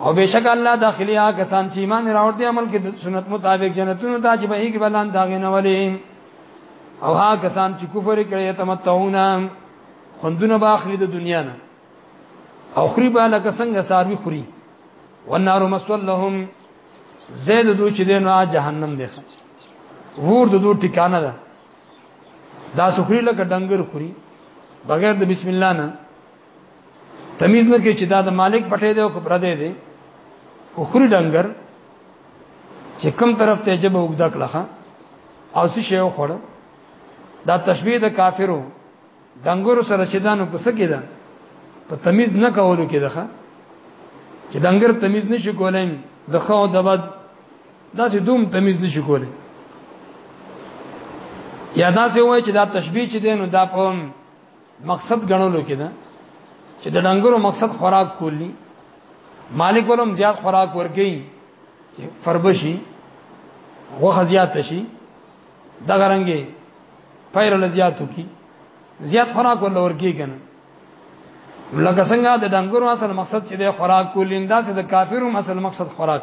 او بشک الله داخلي هغه کسان چې ایمان راوړ دي عمل کې د سنت مطابق جنتونو ته چې به یې بلان داغې نه ولي او هغه کسان چې کفر کړي تمتعون خوندونه باخلي د دنیا نه او خري به لکه څنګه ساروي خوري والنار مسول لهم زید دو چې دینو جهنم دی ور دو ټکانه ده دا سخري لکه ډنګر خوري بغیر د بسم الله نه تمیز نه کې چې دا د مالک پټې دی او کپره دی دی او خوري ډنګر چې کم طرف ته جب وګدا کړه او څه شی وخوړ دا تشبیه د کافرو ډنګورو سره چې دانو پس کې ده په تمیز نه کولو کې ده چې ډنګر تمیز نشي کولای د خو د بد دا چې دوم تمیز نشي کولای یا دا څه وای چې دا تشبیه چې دینو دا په مقصد غنلو کې ده چې د ډنګرو مقصد خوراک کولی مالک ولوم زیات خوراک ورګي چې فربشي وخه زیات شي د غرنګي پیر له زیاتو کی زیات خوراک ول ورګي کنه لکه څنګه د ډنګرو اصل مقصد چې د خوراک کولی انداز د کافرو اصل مقصد خوراک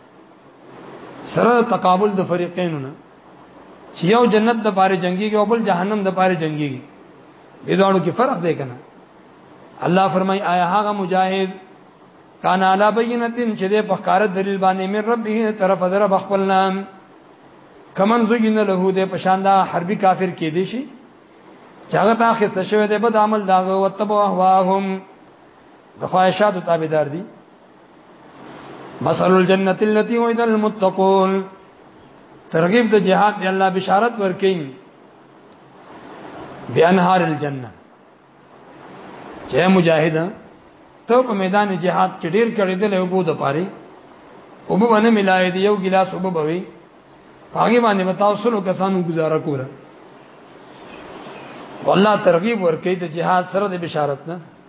سره تقابل د فریقین نه چې یو جنت د پاره جنگيږي او بل جهنم د پاره جنگيږي دې دوه کې فرق دی کنه الله فرمای آیا هغه مجاهد کان علی بینتین چې د پخکار دلیل باندې من ربه طرف در بخپل نام کمن زین له دې پشاندا حربي کافر کې دي شي چاغه تا خسته شوی دی بد عمل داغه وتبو اهواهم د خواهشاتو تابعدار دي مثل الجنه التي وعد المتقون ترغیب د جهاد دی الله بشارت ورکین بانهار الجنه چې مجاهد ته په میدان جهاد کې ډیر کړي دل او بود پاري او به باندې ملای دی یو ګلاس او به وي هغه باندې بتاو سلو کسانو گزاره کوله والله ترغیب ورکې د جهاد سره د بشارت نه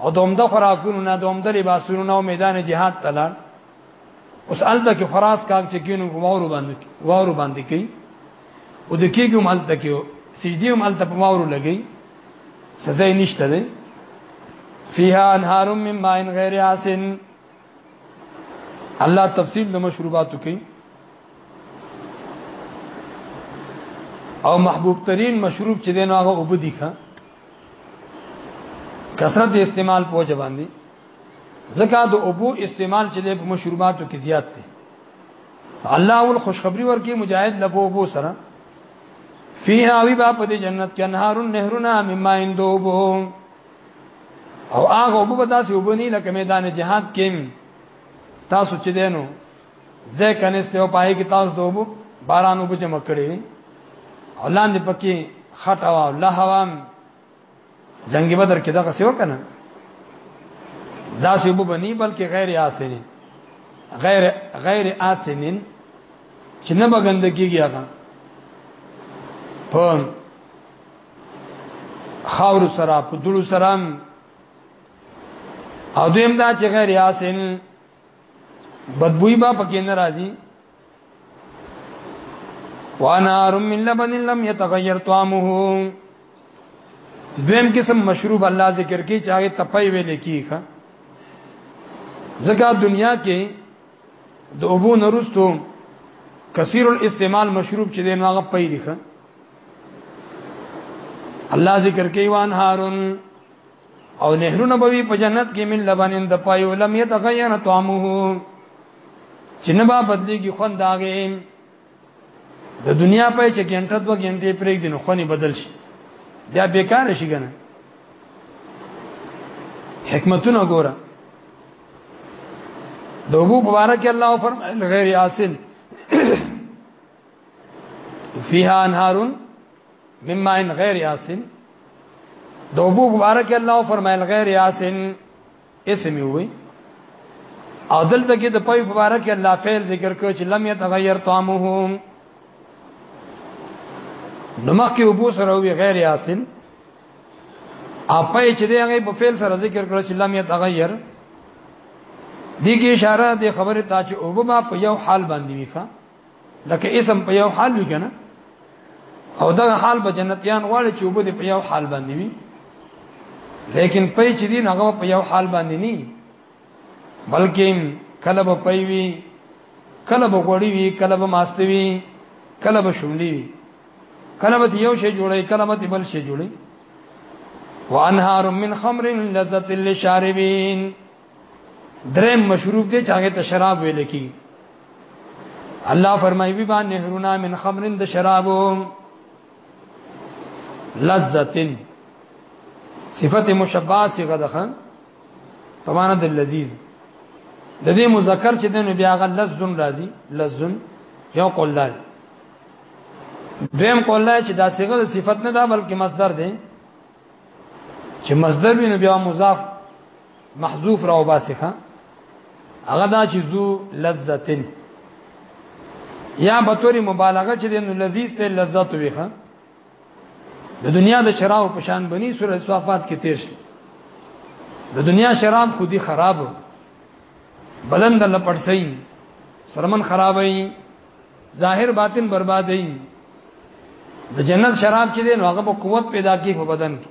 او دوم د خوراکونو نه دوم د لباسونو نه میدان جهاد تلان اوس الته کې فراز کاک چې کینو وورو باندې وورو باندې کوي او د کېګم الته کې سجدي هم الته په وورو لګي سزا یې نشته ده فيها انهار من ماء غير عسن الله تفصیل د مشروباتو کوي او محبوب ترين مشروب چې دین هغه وبدي ښه کثرت استعمال په وجه باندې ځکه د اوبو استعمال چې په مشروباتو کې زیات دی الله ول خوشخبری ورکی مجاهد لبو بو سره فیها وی با په جنت کې انهارون نهرنا مما اندوبو او هغه وبو داسې وبني لکه میدان جهاد کې تاسو چې دینو زه کنيسته او پای کې تاسو ته وبو بارانو په جمع کړی الله دې پکې خټه وا الله هوام جنگي بدر کې دغه سیو کنه دا سیوب بني بلکې غیر آسنین غیر غیر آسنین چې نه بغند کیږي هغه په خاور سره په دړو سره او دیم دا چې غیر آسن بدبوئی با پکې نه راځي وانار من لبن لم يتغير طعمه دویم قسم مشروب الله ذکر کی چاغه تپای ویل کیخه زکه دنیا کې د ابو نرستو کثیر الاستعمال مشروب چې دین هغه پي دي الله ذکر کوي وان هارون او نهرونه به په جنت کې من لبنین د پایو لم یتغیر طعمه چې نه با بدلیږي خوند هغه د دنیا په چې ګنټه دوه ګنټې پرېګ دین خوني بدل شي بیا بیکار شي کنه حکمتونه ګوره د ابو مبارک الله فرمایل غیر یاسن فيها انهار مما ان غیر یاسین د ابو مبارک الله فرمایل غیر یاسین اسم وي او دلته کې د پوی مبارک الله فعل ذکر کړ چې لم يتغير طعمه نو مخکې ابو سره وی غیر یاسین اپه چې دغه په فعل سره ذکر کړ چې لم يتغير دي کې اشاره د خبره ته چې او ما په یو حال باندې ویخه لکه اسم په یو حال وی کنه او دا حال به جنتیان واړي چې وبد په یو حال باندې وي لیکن په چې دین هغه په یو حال باندې نه بلکې کله به پي وي کله به غوړي وي کله به ماست وي کله به شونډي وي کله به یو شی جوړي کله به بل شی جوړي وانهار من خمر لذت للشاربین درم مشروب دی چې هغه ته شراب ویل کی الله فرمایي به باندې نهرونه من خمرن د شرابو لذتن صفت مشبعه صيغه ده خان په معنا د لذيذ د دې مذکر چې د نو بیا غل لذن راځي لذن یو قول ده دیم قول ده چې دا صيغه د صفت نه ده بلکې مصدر ده چې مصدر وي نو بیا مضاف محذوف راو باسخه هغه دا چې ذو لذتن یا په توري مبالغه چې نو لذیذ ته لذت ویخه د دنیا د شراب په شان بنی سورې صفات کې تیر شي د دنیا شراب خودي خراب بدن د لپړسي سرمن خرابای ظاهر باطن بربادای د جنت شراب چې دین هغه په قوت پیدا کوي په بدن کې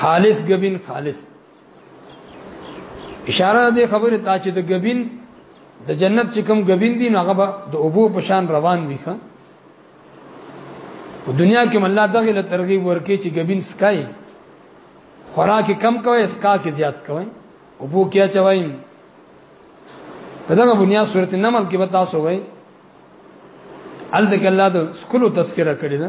خالص غبین خالص اشاره دې خبره ته چې د غبین د جنت چې کوم غبین دي هغه به د ابو په شان روان وي ښه په دنیا کې الله دغه له ترغیب ورکې چې غبین سکای خوراک کم کوي اسکا کې زیات کوي ابو کیا چوي دغه بنیاد صورت نمل کې به تاسو وایي الذک الله د سکلو تذکرہ کړی ده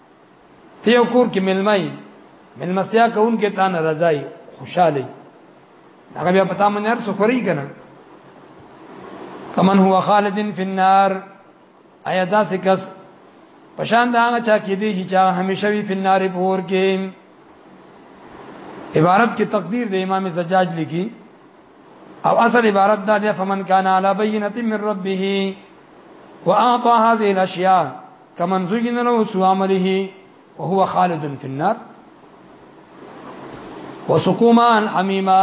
ته یو کور کې ملمای ملمستیا کوون کې تان رضای خوشاله هغه بیا پتا منه هر څه خوري کنه کمن هو خالدن فی النار ایا دا سکس پشان دا هغه چا کې دی چې همیشه وی فی النار پور کې عبارت کې تقدیر د امام زجاج لیکي او اصل عبارت دا دی فمن کان علی بینه من ربه واعطى هذه الاشیاء کمن زجن له سو عمله وهو خالد فی النار وسقومان حمیما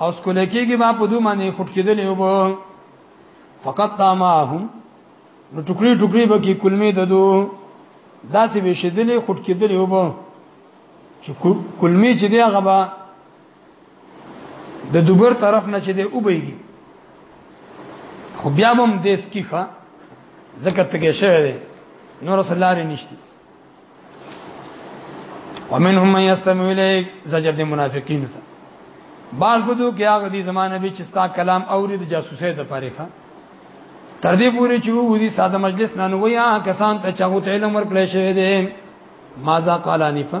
او سکول کېږي ما په دوه باندې خټ کېدل یو بو فقط تامهم نو ټوکړي ټوکړي به کې کلمې ددو داسې به شیدلې خټ کېدل یو بو چې کلمې چې دی هغه د دوبر طرف نه چې دی او بهږي خو بیا هم دې سکیخه زکه پکې شوی دی نور صلی الله علیه نشتی ومنهم من يستمع اليك زجر د منافقین ته باز بدو کې هغه دي زمانه به چې ستا کلام اوري د جاسوسۍ د پاره ښه تر دې پوري چې وو دي ساده مجلس نه نو یا کسان ته چاغو ته علم ورکړی شوی دی ماذا قال انفا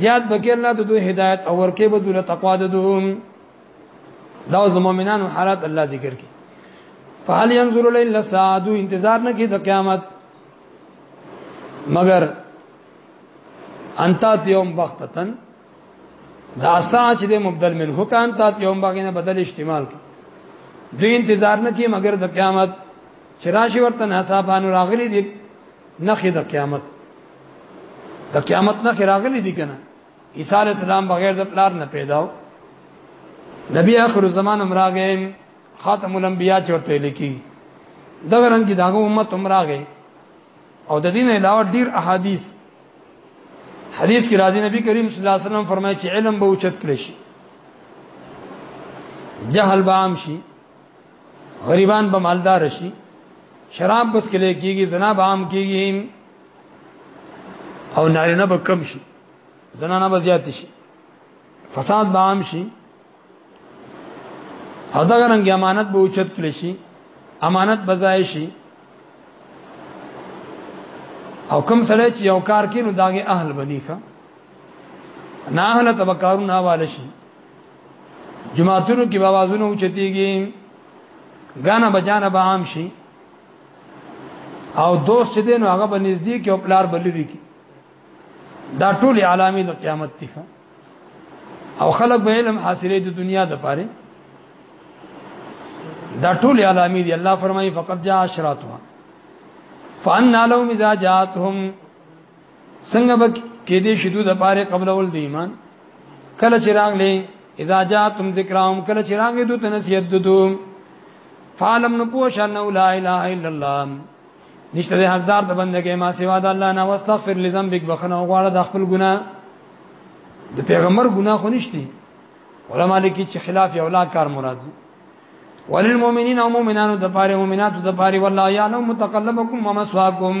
زیاد بکی الله ته دوی هدایت او ورکه به دوی تقوا ده دوم دا د مؤمنانو حالات الله ذکر کی فهل ينظر الا الساعه انتظار نه کی د قیامت مگر انتات یوم بختتن دا ساعه چې مبدل منه کان تات یوم باغینه بدل استعمال کی دوی انتظار نه کی مگر د قیامت چې راشي ورته حسابانو راغلي دي نخې د قیامت د قیامت نه خراغلی دي کنه عیسی علی السلام بغیر د پلار نه پیداو نبی اخر الزمان امراغه خاتم الانبیاء چورته لیکي دغه رنګ دغه امت امراغه او د دین علاوه ډیر احادیث حدیث کې راځي نبی کریم صلی الله علیه وسلم فرمایي چې علم به اوچت کړي شي جهل به عام شي غریبان به مالدار شي شراب بس کله کیږي زنا به عام کیږي او نارینه به کم شي زنانه به زیات شي فساد به عام شي او دا رنګ امانت به اوچت کړي شي امانت بځای شي او کم سره چې یو کار کینو داګه اهل بنیخه نه اهل تبکارونه حواله شي جماعتونو کې بوازونه اوچتيږي غانا بجانا به عام شي او دوست چې دین هغه به نږدې کې او پلار بلری کې دا ټول علامې د قیامت دي او خلق به علم حاصلې د دنیا د پاره دا ټول علامې دي الله فرمایي فقط جاء اشراتها فان لهم اذا جاءتهم څنګه به کې دې شدو د پاره قبل ول د ایمان کله چې راغلي اذا جاءتم ذکرهم کله چې راغلي دوی نصیحت ددو فعلم نو پوښ انه لا اله الا الله نشته د حقدار د بندګې ما سوا د الله نه واستغفر لذنبک بخنه غواړه د خپل ګناه د پیغمبر ګناه خو نشتی علما لیکي چې خلاف یو لا کار مراد دی وللمؤمنین او مؤمنانو د پاره مؤمناتو د پاره والله یعلم متقلبکم ومسواکم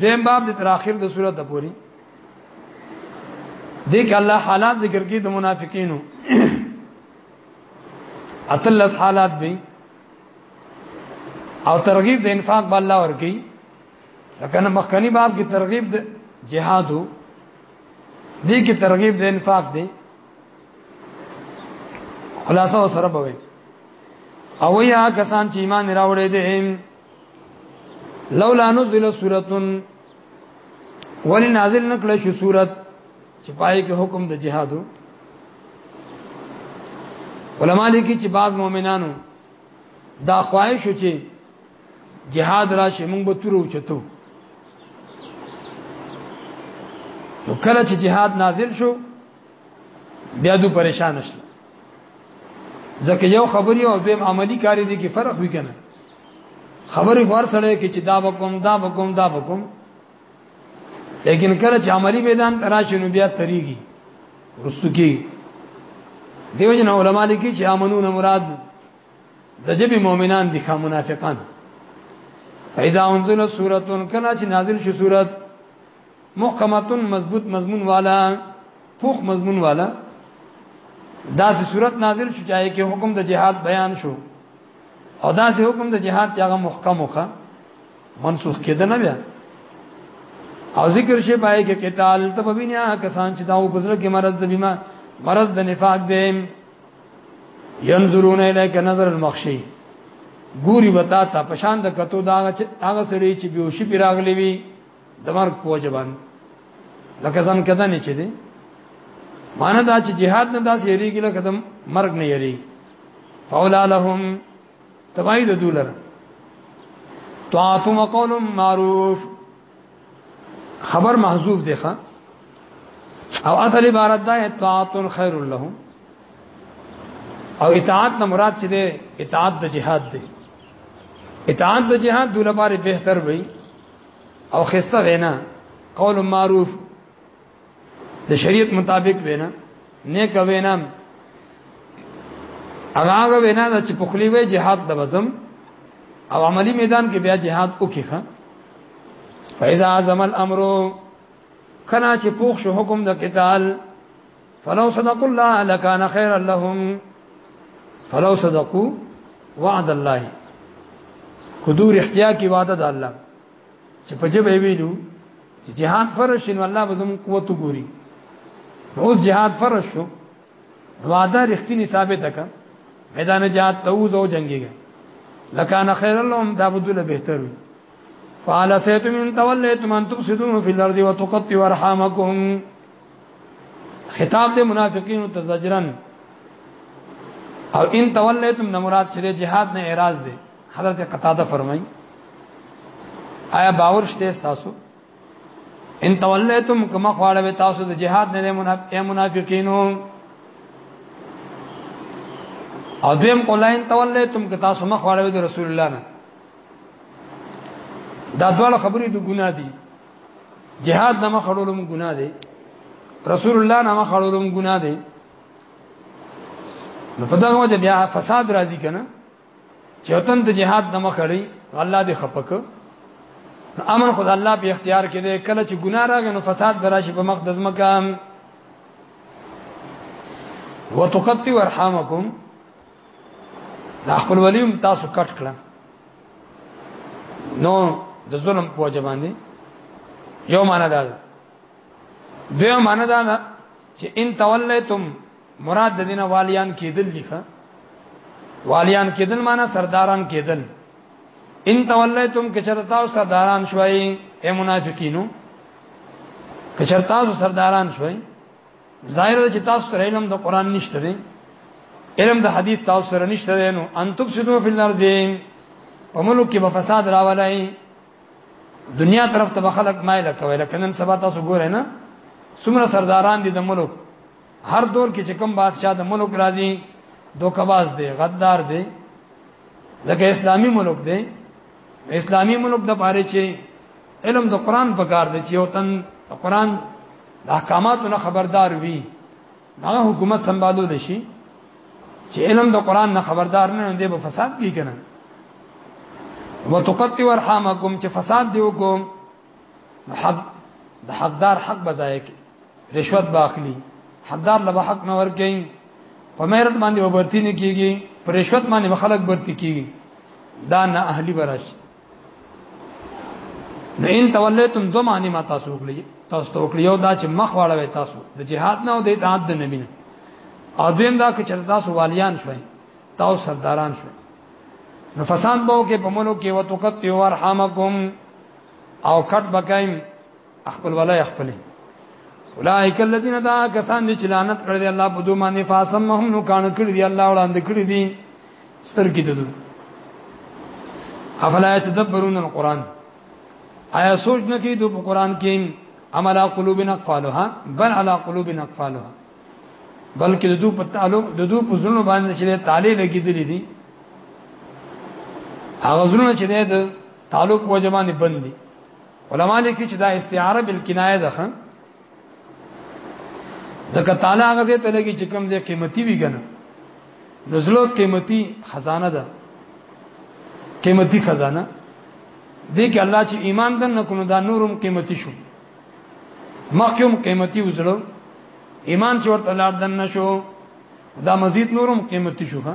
دیم باب د تر اخر د سورته پوری دیک الله حالات ذکر کی د منافقینو اتلس حالات به او ترغیب د انفاق به الله ورکی لکه مخکنی باب کی ترغیب د جهاد وو دې کې ترغیب د انفاق دی خلاصو سره بوي او یا کسان چې ایمان راوړې دي لولا نزل سورۃ ولی نازل نکړه شو سورۃ چې پای کې حکم د جهادو علما لیکي چې بعض مؤمنانو دا خواهش و چې جهاد راشي موږ به تورو چتو نو کله چې جهاد نازل شو بیا دوی پریشان شول ځکه یو خبري او دویم عملی کاری دي کې فرق وی کنه خبرې خور سره کې چې دا وکوم دا وکوم دا وکوم لیکن کله چې عملی میدان تراشنو بیا طریقي ورستو کې دیو جن علماء لیکي چې امنون مراد د جبې مؤمنان دي خا منافقان فاذا انزل سوره کنا چې نازل شو سوره محکمتون مضبوط مضمون والا پوخ مضمون والا دا سه صورت نازل شو چاہے کې حکم د جهاد بیان شو او دا سه حکم د جهاد چې هغه محکم وکړه منسوخ کېده نه بیا او ذکر شي پای کې قتال تبوینه کسان چې دا او بزر کې مرز د بیمه مرز د نفاق دی ينظرون الیک نظر المخشی ګوري وتا ته پشان د کتو دا هغه سړي چې بیوشي پیراغلی وي د مرګ په وجه باندې لکه ځان کده نه چي دي معنی دا چې jihad نه داس یریږي لکه د مرګ نه یری فولا لهم تبای د دولر طاعتم قول معروف خبر محذوف دی ښا او اصل عبارت دا ہے طاعت خیر لهم او اطاعت نه مراد چې دی اطاعت د جهاد دی اطاعت د جهاد د لپاره بهتر وي او خسته وینا قول معروف د شریعت مطابق وینا نیک وینا هغه هغه وینا چې په خلی وی jihad د وزم او عملی میدان کې بیا jihad وکیخه فاذا عزم الامر کنا چې پوښ حکم د قتال فلو صدقوا الله لكان خيرا لهم فلو صدقوا وعد الله کدور احتیا کی وعده د الله چې په جبه ویلو چې جهاد فرض شین الله به زموږ قوت وګوري اوس جهاد فرض شو وعده رښتینی ثابت کړه میدان جهاد ته وځو جنگيږي لکان خیر لهم دا بدل بهتر وي فعل سيتم ان توليتم ان تفسدون في الارض وتقطعوا ارحامكم خطاب د منافقین ته زجرن او ان تولیتم نه مراد چې جهاد نه اعتراض دی حضرت قتاده فرمایي آیا باور شته تاسو ان تولیتم کما خواړه تاسو د جهاد نه منافقینو او دویم قولین تولیتم که تاسو مخ واړوي د رسول الله نه دا ډول خبرې د ګناه دي جهاد نه مخړولم ګناه دی رسول الله نه مخړولم ګناه دی نو په دغه وجه بیا فساد راځي کنه چې وطن د جهاد نه مخړی الله دې خپک امن خدای الله په اختیار کې دی کله چې ګناه راغی نو فساد دراشي په مخ د ځمکه وتقطع ارحامکم دا خپل ولیم تاسو کټ کړه نو د ظلم په وجه باندې یو معنا ده دیو معنا ده چې ان تولیتم مراد د دینه والیان کېدل لیکه والیان کېدل معنا سرداران کېدل ان تولیتم کچرتا او سرداران شوي اے منافقینو کچرتا او سرداران شوي ظاهر ده چې تاسو سره علم د قران نشته دی علم د حدیث تاسو سره نشته دی نو ان تفسدو فی الارض په ملک کې به فساد راولای دنیا طرف ته خلک مایل کوي لکه نن سبا تاسو ګورئ نه څومره سرداران دي د ملک هر دور کې چې کوم بادشاہ د ملک راځي دوکباز دی غدار دی ځکه اسلامی ملک دی اسلامی ملک د پاره چې علم د قران په کار دی چې یو تن قران د احکاماتو نه خبردار وي هغه حکومت سمبالو لشي چې علم د قران نه خبردار نه دی په فساد کې کنه وتقطع ارحامکم چې فساد دی وکم حق د حقدار حق بځای کې رشوت باخلی حقدار له حق نه ورکې په مهرت باندې وبرتی نه کیږي پر رشوت باندې خلک برتی کیږي دا نه اهلی برش نه ان تولیتم دو معنی ما تاسو وکړي تاسو ته وکړي یو دا چې مخ واړوي تاسو د جهاد نه او د اطاعت د نبی نه او دویم دا چې تاسو والیان شوي تاسو سرداران شوي نو فساد به کې په ملو کې وتقت یو ارحمکم او کټ بکایم خپل ولا خپل اولائک الذین دا کسان چې لعنت کړی دی الله په دوه باندې فاسمهم نو کان کړی دی الله وړاندې کړی دی سترګې ددو افلا يتدبرون القران آیا سوچ نه کوي د قران کې عمل قلوبنا قالها بل على قلوبنا قالها بلکې د دوی په تعلق د دوی په زړه باندې چې تعالی لګیدلې دي هغه زړه چې د تعلق وجمانه بندي علما لیکي چې دا استعاره بالکنایه ده خان ځکه تعالی هغه ځای ته لګي چې کوم ځای قیمتي وي کنه نزلو قیمتي خزانه ده قیمتي خزانه دې کې الله چې ایمان دن نه کوم دا نورم قیمتي شو مخکوم قیمتي وزړو ایمان چې ورته الله دن نشو دا مزید نورم قیمتي شو ها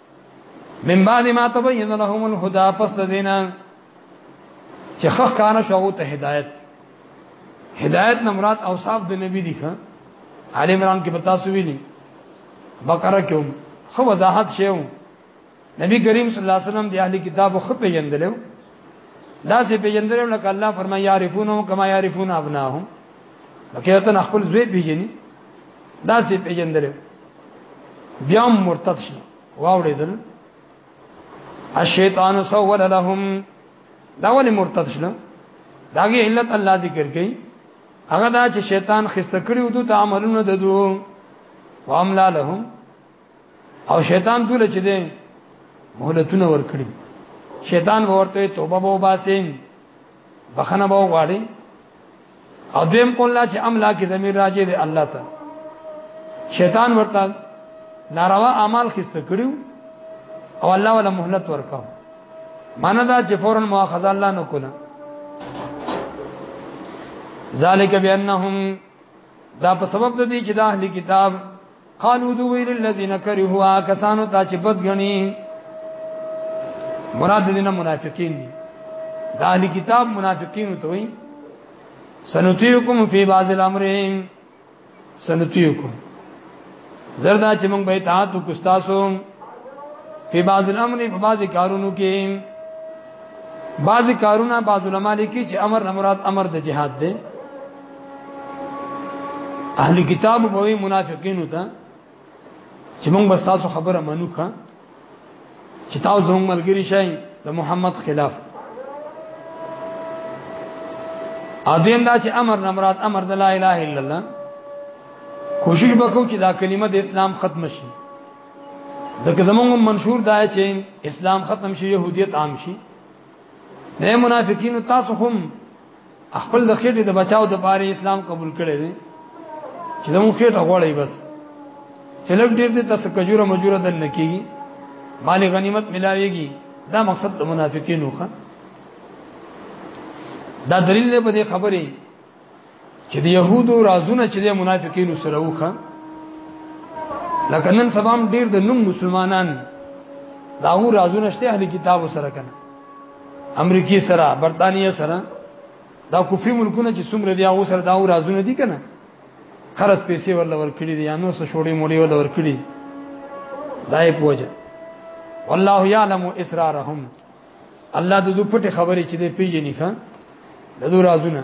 من بعد ما تبين لهم الهدى پس دینا چې خخ کار شو ته هدایت هدایت نه مراد اوصاف د نبی دي ښه آل عمران کې بتا سو ویلي بقره کې خو وضاحت شیو نبی کریم صلی الله علیه وسلم د اهلی کتابو خو پیجندلو دا سه پیجندلو لکه الله فرمایي یعرفونهم کما یعرفون ابناهم لکه ته خپل زوی پیجنی دا سي پیجندل بیا مرتد شي واوړېدل الشیطان سول لهم دا ولې مرتد شل داګه علت الله ذکر کړي هغه دا چې شیطان خسته کړي ودو ته عملونه ددو واملا لهم او شیطان دول چې دې مهلتونه ورکړي شیطان ورته توبه به وباسین بخنه به وغواړي او دیم کولا چې املا کې زمير راځي دی الله ته شیطان ورته ناروا اعمال خسته کړیو او الله ولا مهلت ورکاو معنی دا چې فورا مؤاخذه الله نه کوله ذالک بانهم دا په سبب د دې چې د اهلي کتاب قالو دو ویل الذين كرهوا کسانو ته چې بد غني مراد دې نه منافقین دي دا اهل کتاب منافقین ته وي سنتيكم في بعض الامر سنتيكم زردا چې موږ به اطاعت وکړو تاسو په بعض الامر په بعض کارونو کې بعض کارونه بعض علماء لیکي چې امر نه مراد امر د جهاد دی اهل کتاب په منافقین ته چې موږ بس تاسو خبره منو ښا چې تاسو هم ملګری شئ د محمد خلاف اذن دا چې امر نه مراد امر د لا اله الا الله کوشش وکړو چې دا کلمه د اسلام ختم شي ځکه زمونږ منشور دا چې اسلام ختم شي يهوديت عام شي نه منافقین تاسو هم خپل د خېټې د بچاو د پاره اسلام قبول کړي دي چې زمو خېټه غوړې بس چلک ډیر دې تاسو کجوره مجوره دن نکېږي مال غنیمت ملاويږي دا مقصد د منافقینو ښه دا دلیل دی په دې خبرې چې د يهودو رازونه چې د منافقینو سره وخه لکه نن سبا ډیر د نوم مسلمانان دا هو رازونه شته اهل کتابو سره کنه امریکای سره برتانیې سره دا کفري ملکونه چې څومره دی هغه سره دا او رازونه دي کنه خرڅ پیسې ورل ورکړي دي یا نو څه شوړې موړې ورل ورکړي دا یې پوجا والله یعلم اسرارهم الله د دې پټه خبرې چې دې پیژنې ښا د دې رازونه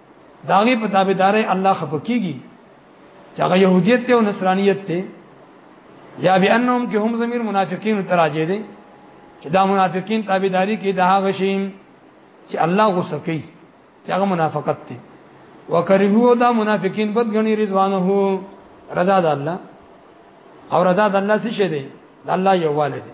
داغه په تابعداري الله خپکیږي چې هغه يهوديت ته او نصرانيت ته یا بانهم کې هم زمير منافقین تراجه دي چې دا منافقین تابعداري کې دا هغه شي چې الله غوسه کوي چې هغه منافقت دي وکرهو دا منافقین بد غني رضوانه رضا د الله او رضا د الله څه شه دي د الله یواله دي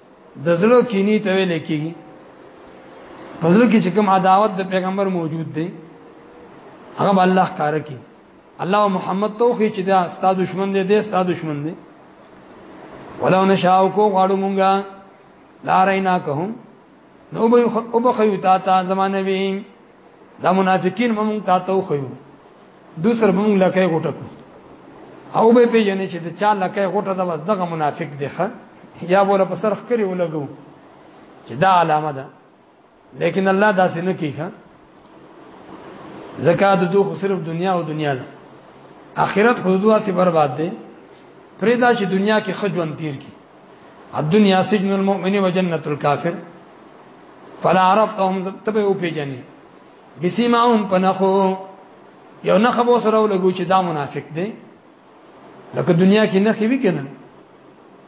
د زړه کینی ته ویل کیږي په زړه کې چې کوم عداوت د پیغمبر موجود دی هغه الله کار کوي الله محمد توخی چې دا ستاسو دشمن دی دی ستاسو دشمن دی ولو نشاو کو غاړو مونږه لارینا کوم نو به او بخیو تا تا زمانه وی دا منافقین موږ تا ته خو یو دوسر موږ لکه غټه کو او به په یعنی چې د چا لکه غټه د بس دغه منافق دی ښه یا بوله په سرخ کری ولګو چې دا علامه ده لیکن الله داسې نه کوي ښه زکات دوه خو صرف دنیا او دنیا ده اخرت خو دوه سي برباد دي پرې دا چې دنیا کې خجوان تیر کی الدنيا سجن المؤمن وجنة الكافر فلا عرفتهم تبه او پیجنې بسیماهم پنخو یو نخ به سره لګو چې دا منافق دی لکه دنیا کې نخې وی کنه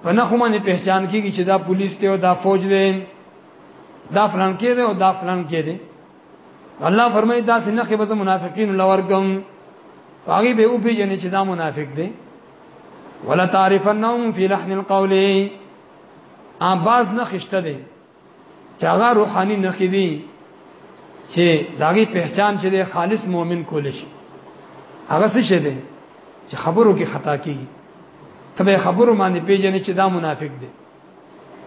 پنخو باندې پہچان کیږي چې دا پولیس دی او دا فوج دی دا فلان کې دی او دا فلان کې دی الله فرمایي دا څنګه کې به منافقین لورګم هغه به او پیجنې چې دا منافق دی ولا تعرفنهم فی لحن القول اباز نه خشته دی چې هغه روحاني نه کړي چې داغي پہچان چې دی خالص مؤمن کول شي هغه څه شه دی چې خبرو کې خطا کیږي تبه خبرو باندې پیجنې چې دا منافق دی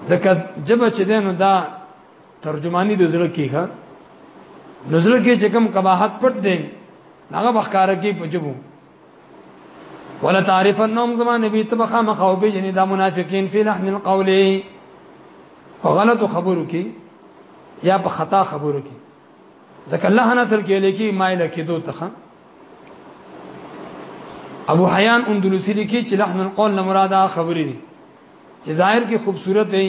ځکه جبه چې دینو دا ترجمانی د زړه کې ښه نزل کې چې کوم قباحت پټ دی هغه بخکار کې پجبو ولا تعرف النوم زمان نبی تبخا مخاو به جنې دا منافقین فی لحن القول غلط خبرو کې یا په خطا خبرو کې ځکه الله نصر کې لیکي مایل کې دوه تخه ابو حیان اندلسی لیکي چې لحن القول نه مراد خبرې دي چې ظاهر کې خوبصورت دی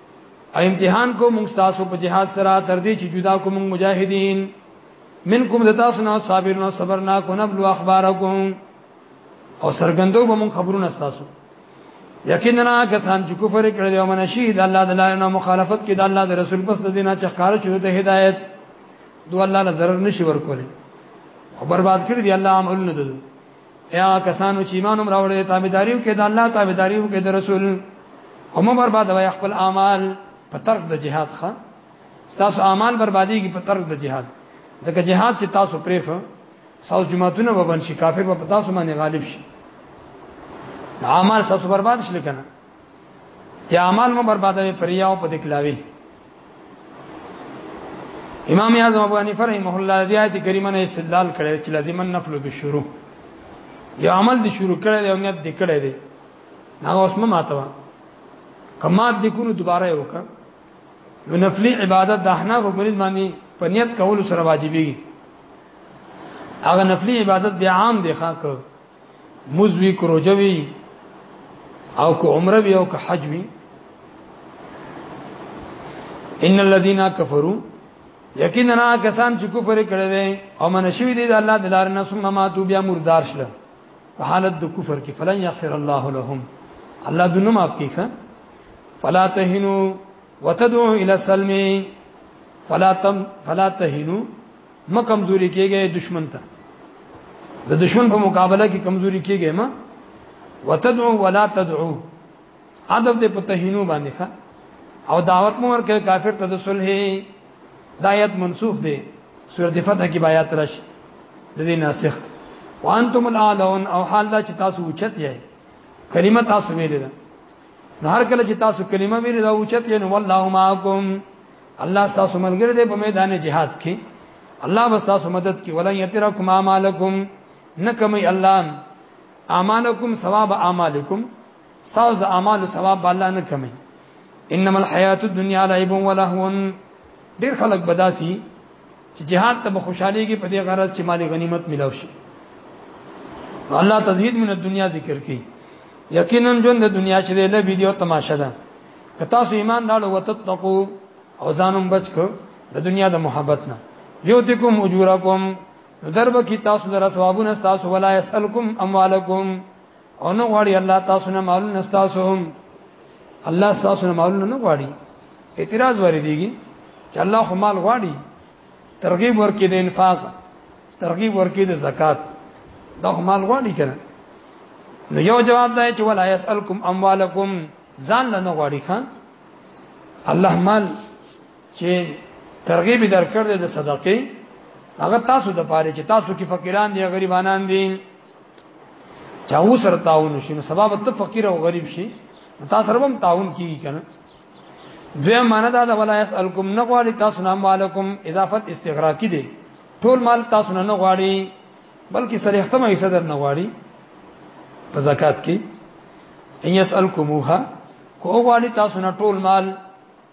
او امتحان کو موږ تاسو په جهاد سره تر دې چې جدا کو موږ مجاهدین منکم د تاسو نه صابرون صبرنا کو نبلو اخبارکم او سرګندو به موږ خبرونه تاسو یقینا کسان چې کفر کړل او منشي د الله د لارې نه مخالفت کړي د الله د رسول پس د دینه چې ښکار شوه ته هدایت دوه الله له ضرر نشي ورکولې او برباد کړی دی الله عملونه ده یا کسانو چې ایمان هم راوړل تابعداریو کې د الله تابعداریو کې د رسول هم برباد وای خپل اعمال په ترک د جهاد ښه تاسو اعمال بربادي کې په ترک د جهاد ځکه جهاد چې تاسو پرې خو تاسو جماعتونه وبن شي کافر په تاسو باندې غالب شي اعمال تاسو برباد شل کنه یا اعمال مو بربادوي پریا او په دکلاوي امام اعظم ابو حنیفه رحمه الله د آیت کریمه نه استدلال کړی چې لازم نفل بالشروع یو عمل د شروع کړی دی او نیت د کړی دی هغه اوس ما ماتوا کما د کونو دوباره یو کا نو نفلی عبادت د احناف په نسبت باندې په نیت کول سره واجبېږي هغه نفلی عبادت بیا عام دی ښا که مزوی کروجوی او کو عمره وی او که حج وی ان الذين كفروا یقینا کسان چې کفر کړي دي او منشوي دي د الله د لار نه ثم ماتو بیا مردار شل په حالت د کفر کې فلن یغفر الله لهم الله دنه معاف کیخه فلا تهنوا وتدعوا الى السلم فلا تم فلا تهنوا ما کمزوري کېږي دشمن ته د دشمن په مقابله کې کمزوري کېږي ما وتدعو ولا تدعو ادب دې په تهینو باندې ښه او دعوت مو ورکه کافر ته د صلح دایت منسوخ دی سورۃ فتح کې آیات رش د دې ناسخ وانتم الاعلون او حال دا چې تاسو اوچت یې کلمه تاسو ویلې ده هر کله چې تاسو کلمه ویلې دا اوچت یې نو والله معکم الله تاسو ملګری دی په میدان جهاد کې الله بس تاسو مدد کوي ولا یترکم اعمالکم نکمي الله اعمالکم ثواب اعمالکم ساز اعمال ثواب الله نه کمي انما الحیات الدنیا لعب و لهو ډیر خلک بداسي چې جهاد ته خوشاليږي په دې غرض چې مال غنیمت ملو شي الله تزهید من دنیا ذکر کړي یقینا ژوند د دنیا چې له ویډیو تماشه ده که تاسو ایمان راړو وتتقو او ځانم بچ کو د دنیا د محبت نه یوتکم اجورکم درب کی تاسو در ثوابونه تاسو ولا یسالکم اموالکم او نه غواړي الله تاسو نه مالونه تاسو هم الله تاسو نه مالونه نه غواړي اعتراض وریديږي چې الله خو مال غواړي ترغیب ورکې د انفاق ترغیب ورکې د زکات دا خو مال غواړي کنه نو یو جواب دی چې ولا یسالکم اموالکم ځان نه غواړي خان الله مال چې ترغیب درکړ د صدقې هغه تاسو د پاره چې تاسو کې فقیران دي غریبانان دي چاو سره تعاون شي نو سبب ته فقیر او غریب شي تاسو سره هم تعاون کیږي کنه دوی معنا دا ولا يسالکم نه غواړي تاسو نه مالکم اضافت استغراقی دي ټول مال تاسو نه غواړي بلکې سره ختمه یې صدر نه غواړي په زکات کې ان يسالکموها کو غواړي تاسو نه ټول مال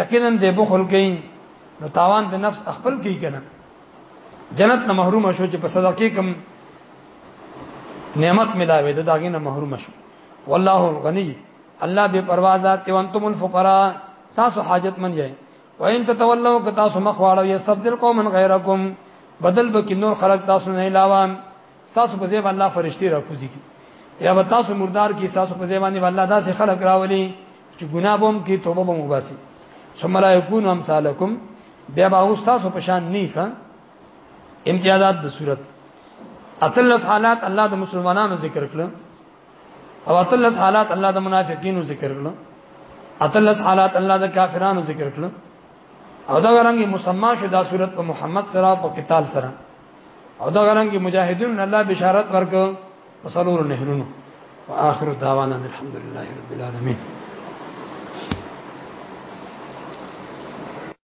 یقینا دې بخل کوي نو تاوان د نفس خپل کوي کنه جنت نه محروم شو چې په صدقه کم نعمت ملاوي ته داګه نه محروم شو والله الغنی الله به پروا ذات ته انتم الفقراء تاسو حاجت من یې وان تتولوا که تاسو مخ واړو یستبدل قوما غیرکم بدل به کې نور خلق تاسو نه علاوه تاسو په ځای الله فرشتي راکوزي یا به تاسو مردار کې تاسو په ځای باندې الله داسې خلق راولي چې ګناه بوم کې توبه بوم وباسي ثم لا يكون امثالكم بیا به استاد په شان نه ښه امتیازات د صورت اتلس حالات الله د مسلمانانو ذکر کړل او اتلس حالات الله د منافقینو ذکر کړل اتلس حالات الله د کافرانو ذکر کړل او دا غرنګ مسما شو دا صورت په محمد سره په قتال سره او دا غرنګ مجاهدین الله بشارت ورکړ وصلوا النهرونو واخر دعوانا الحمد لله رب العالمين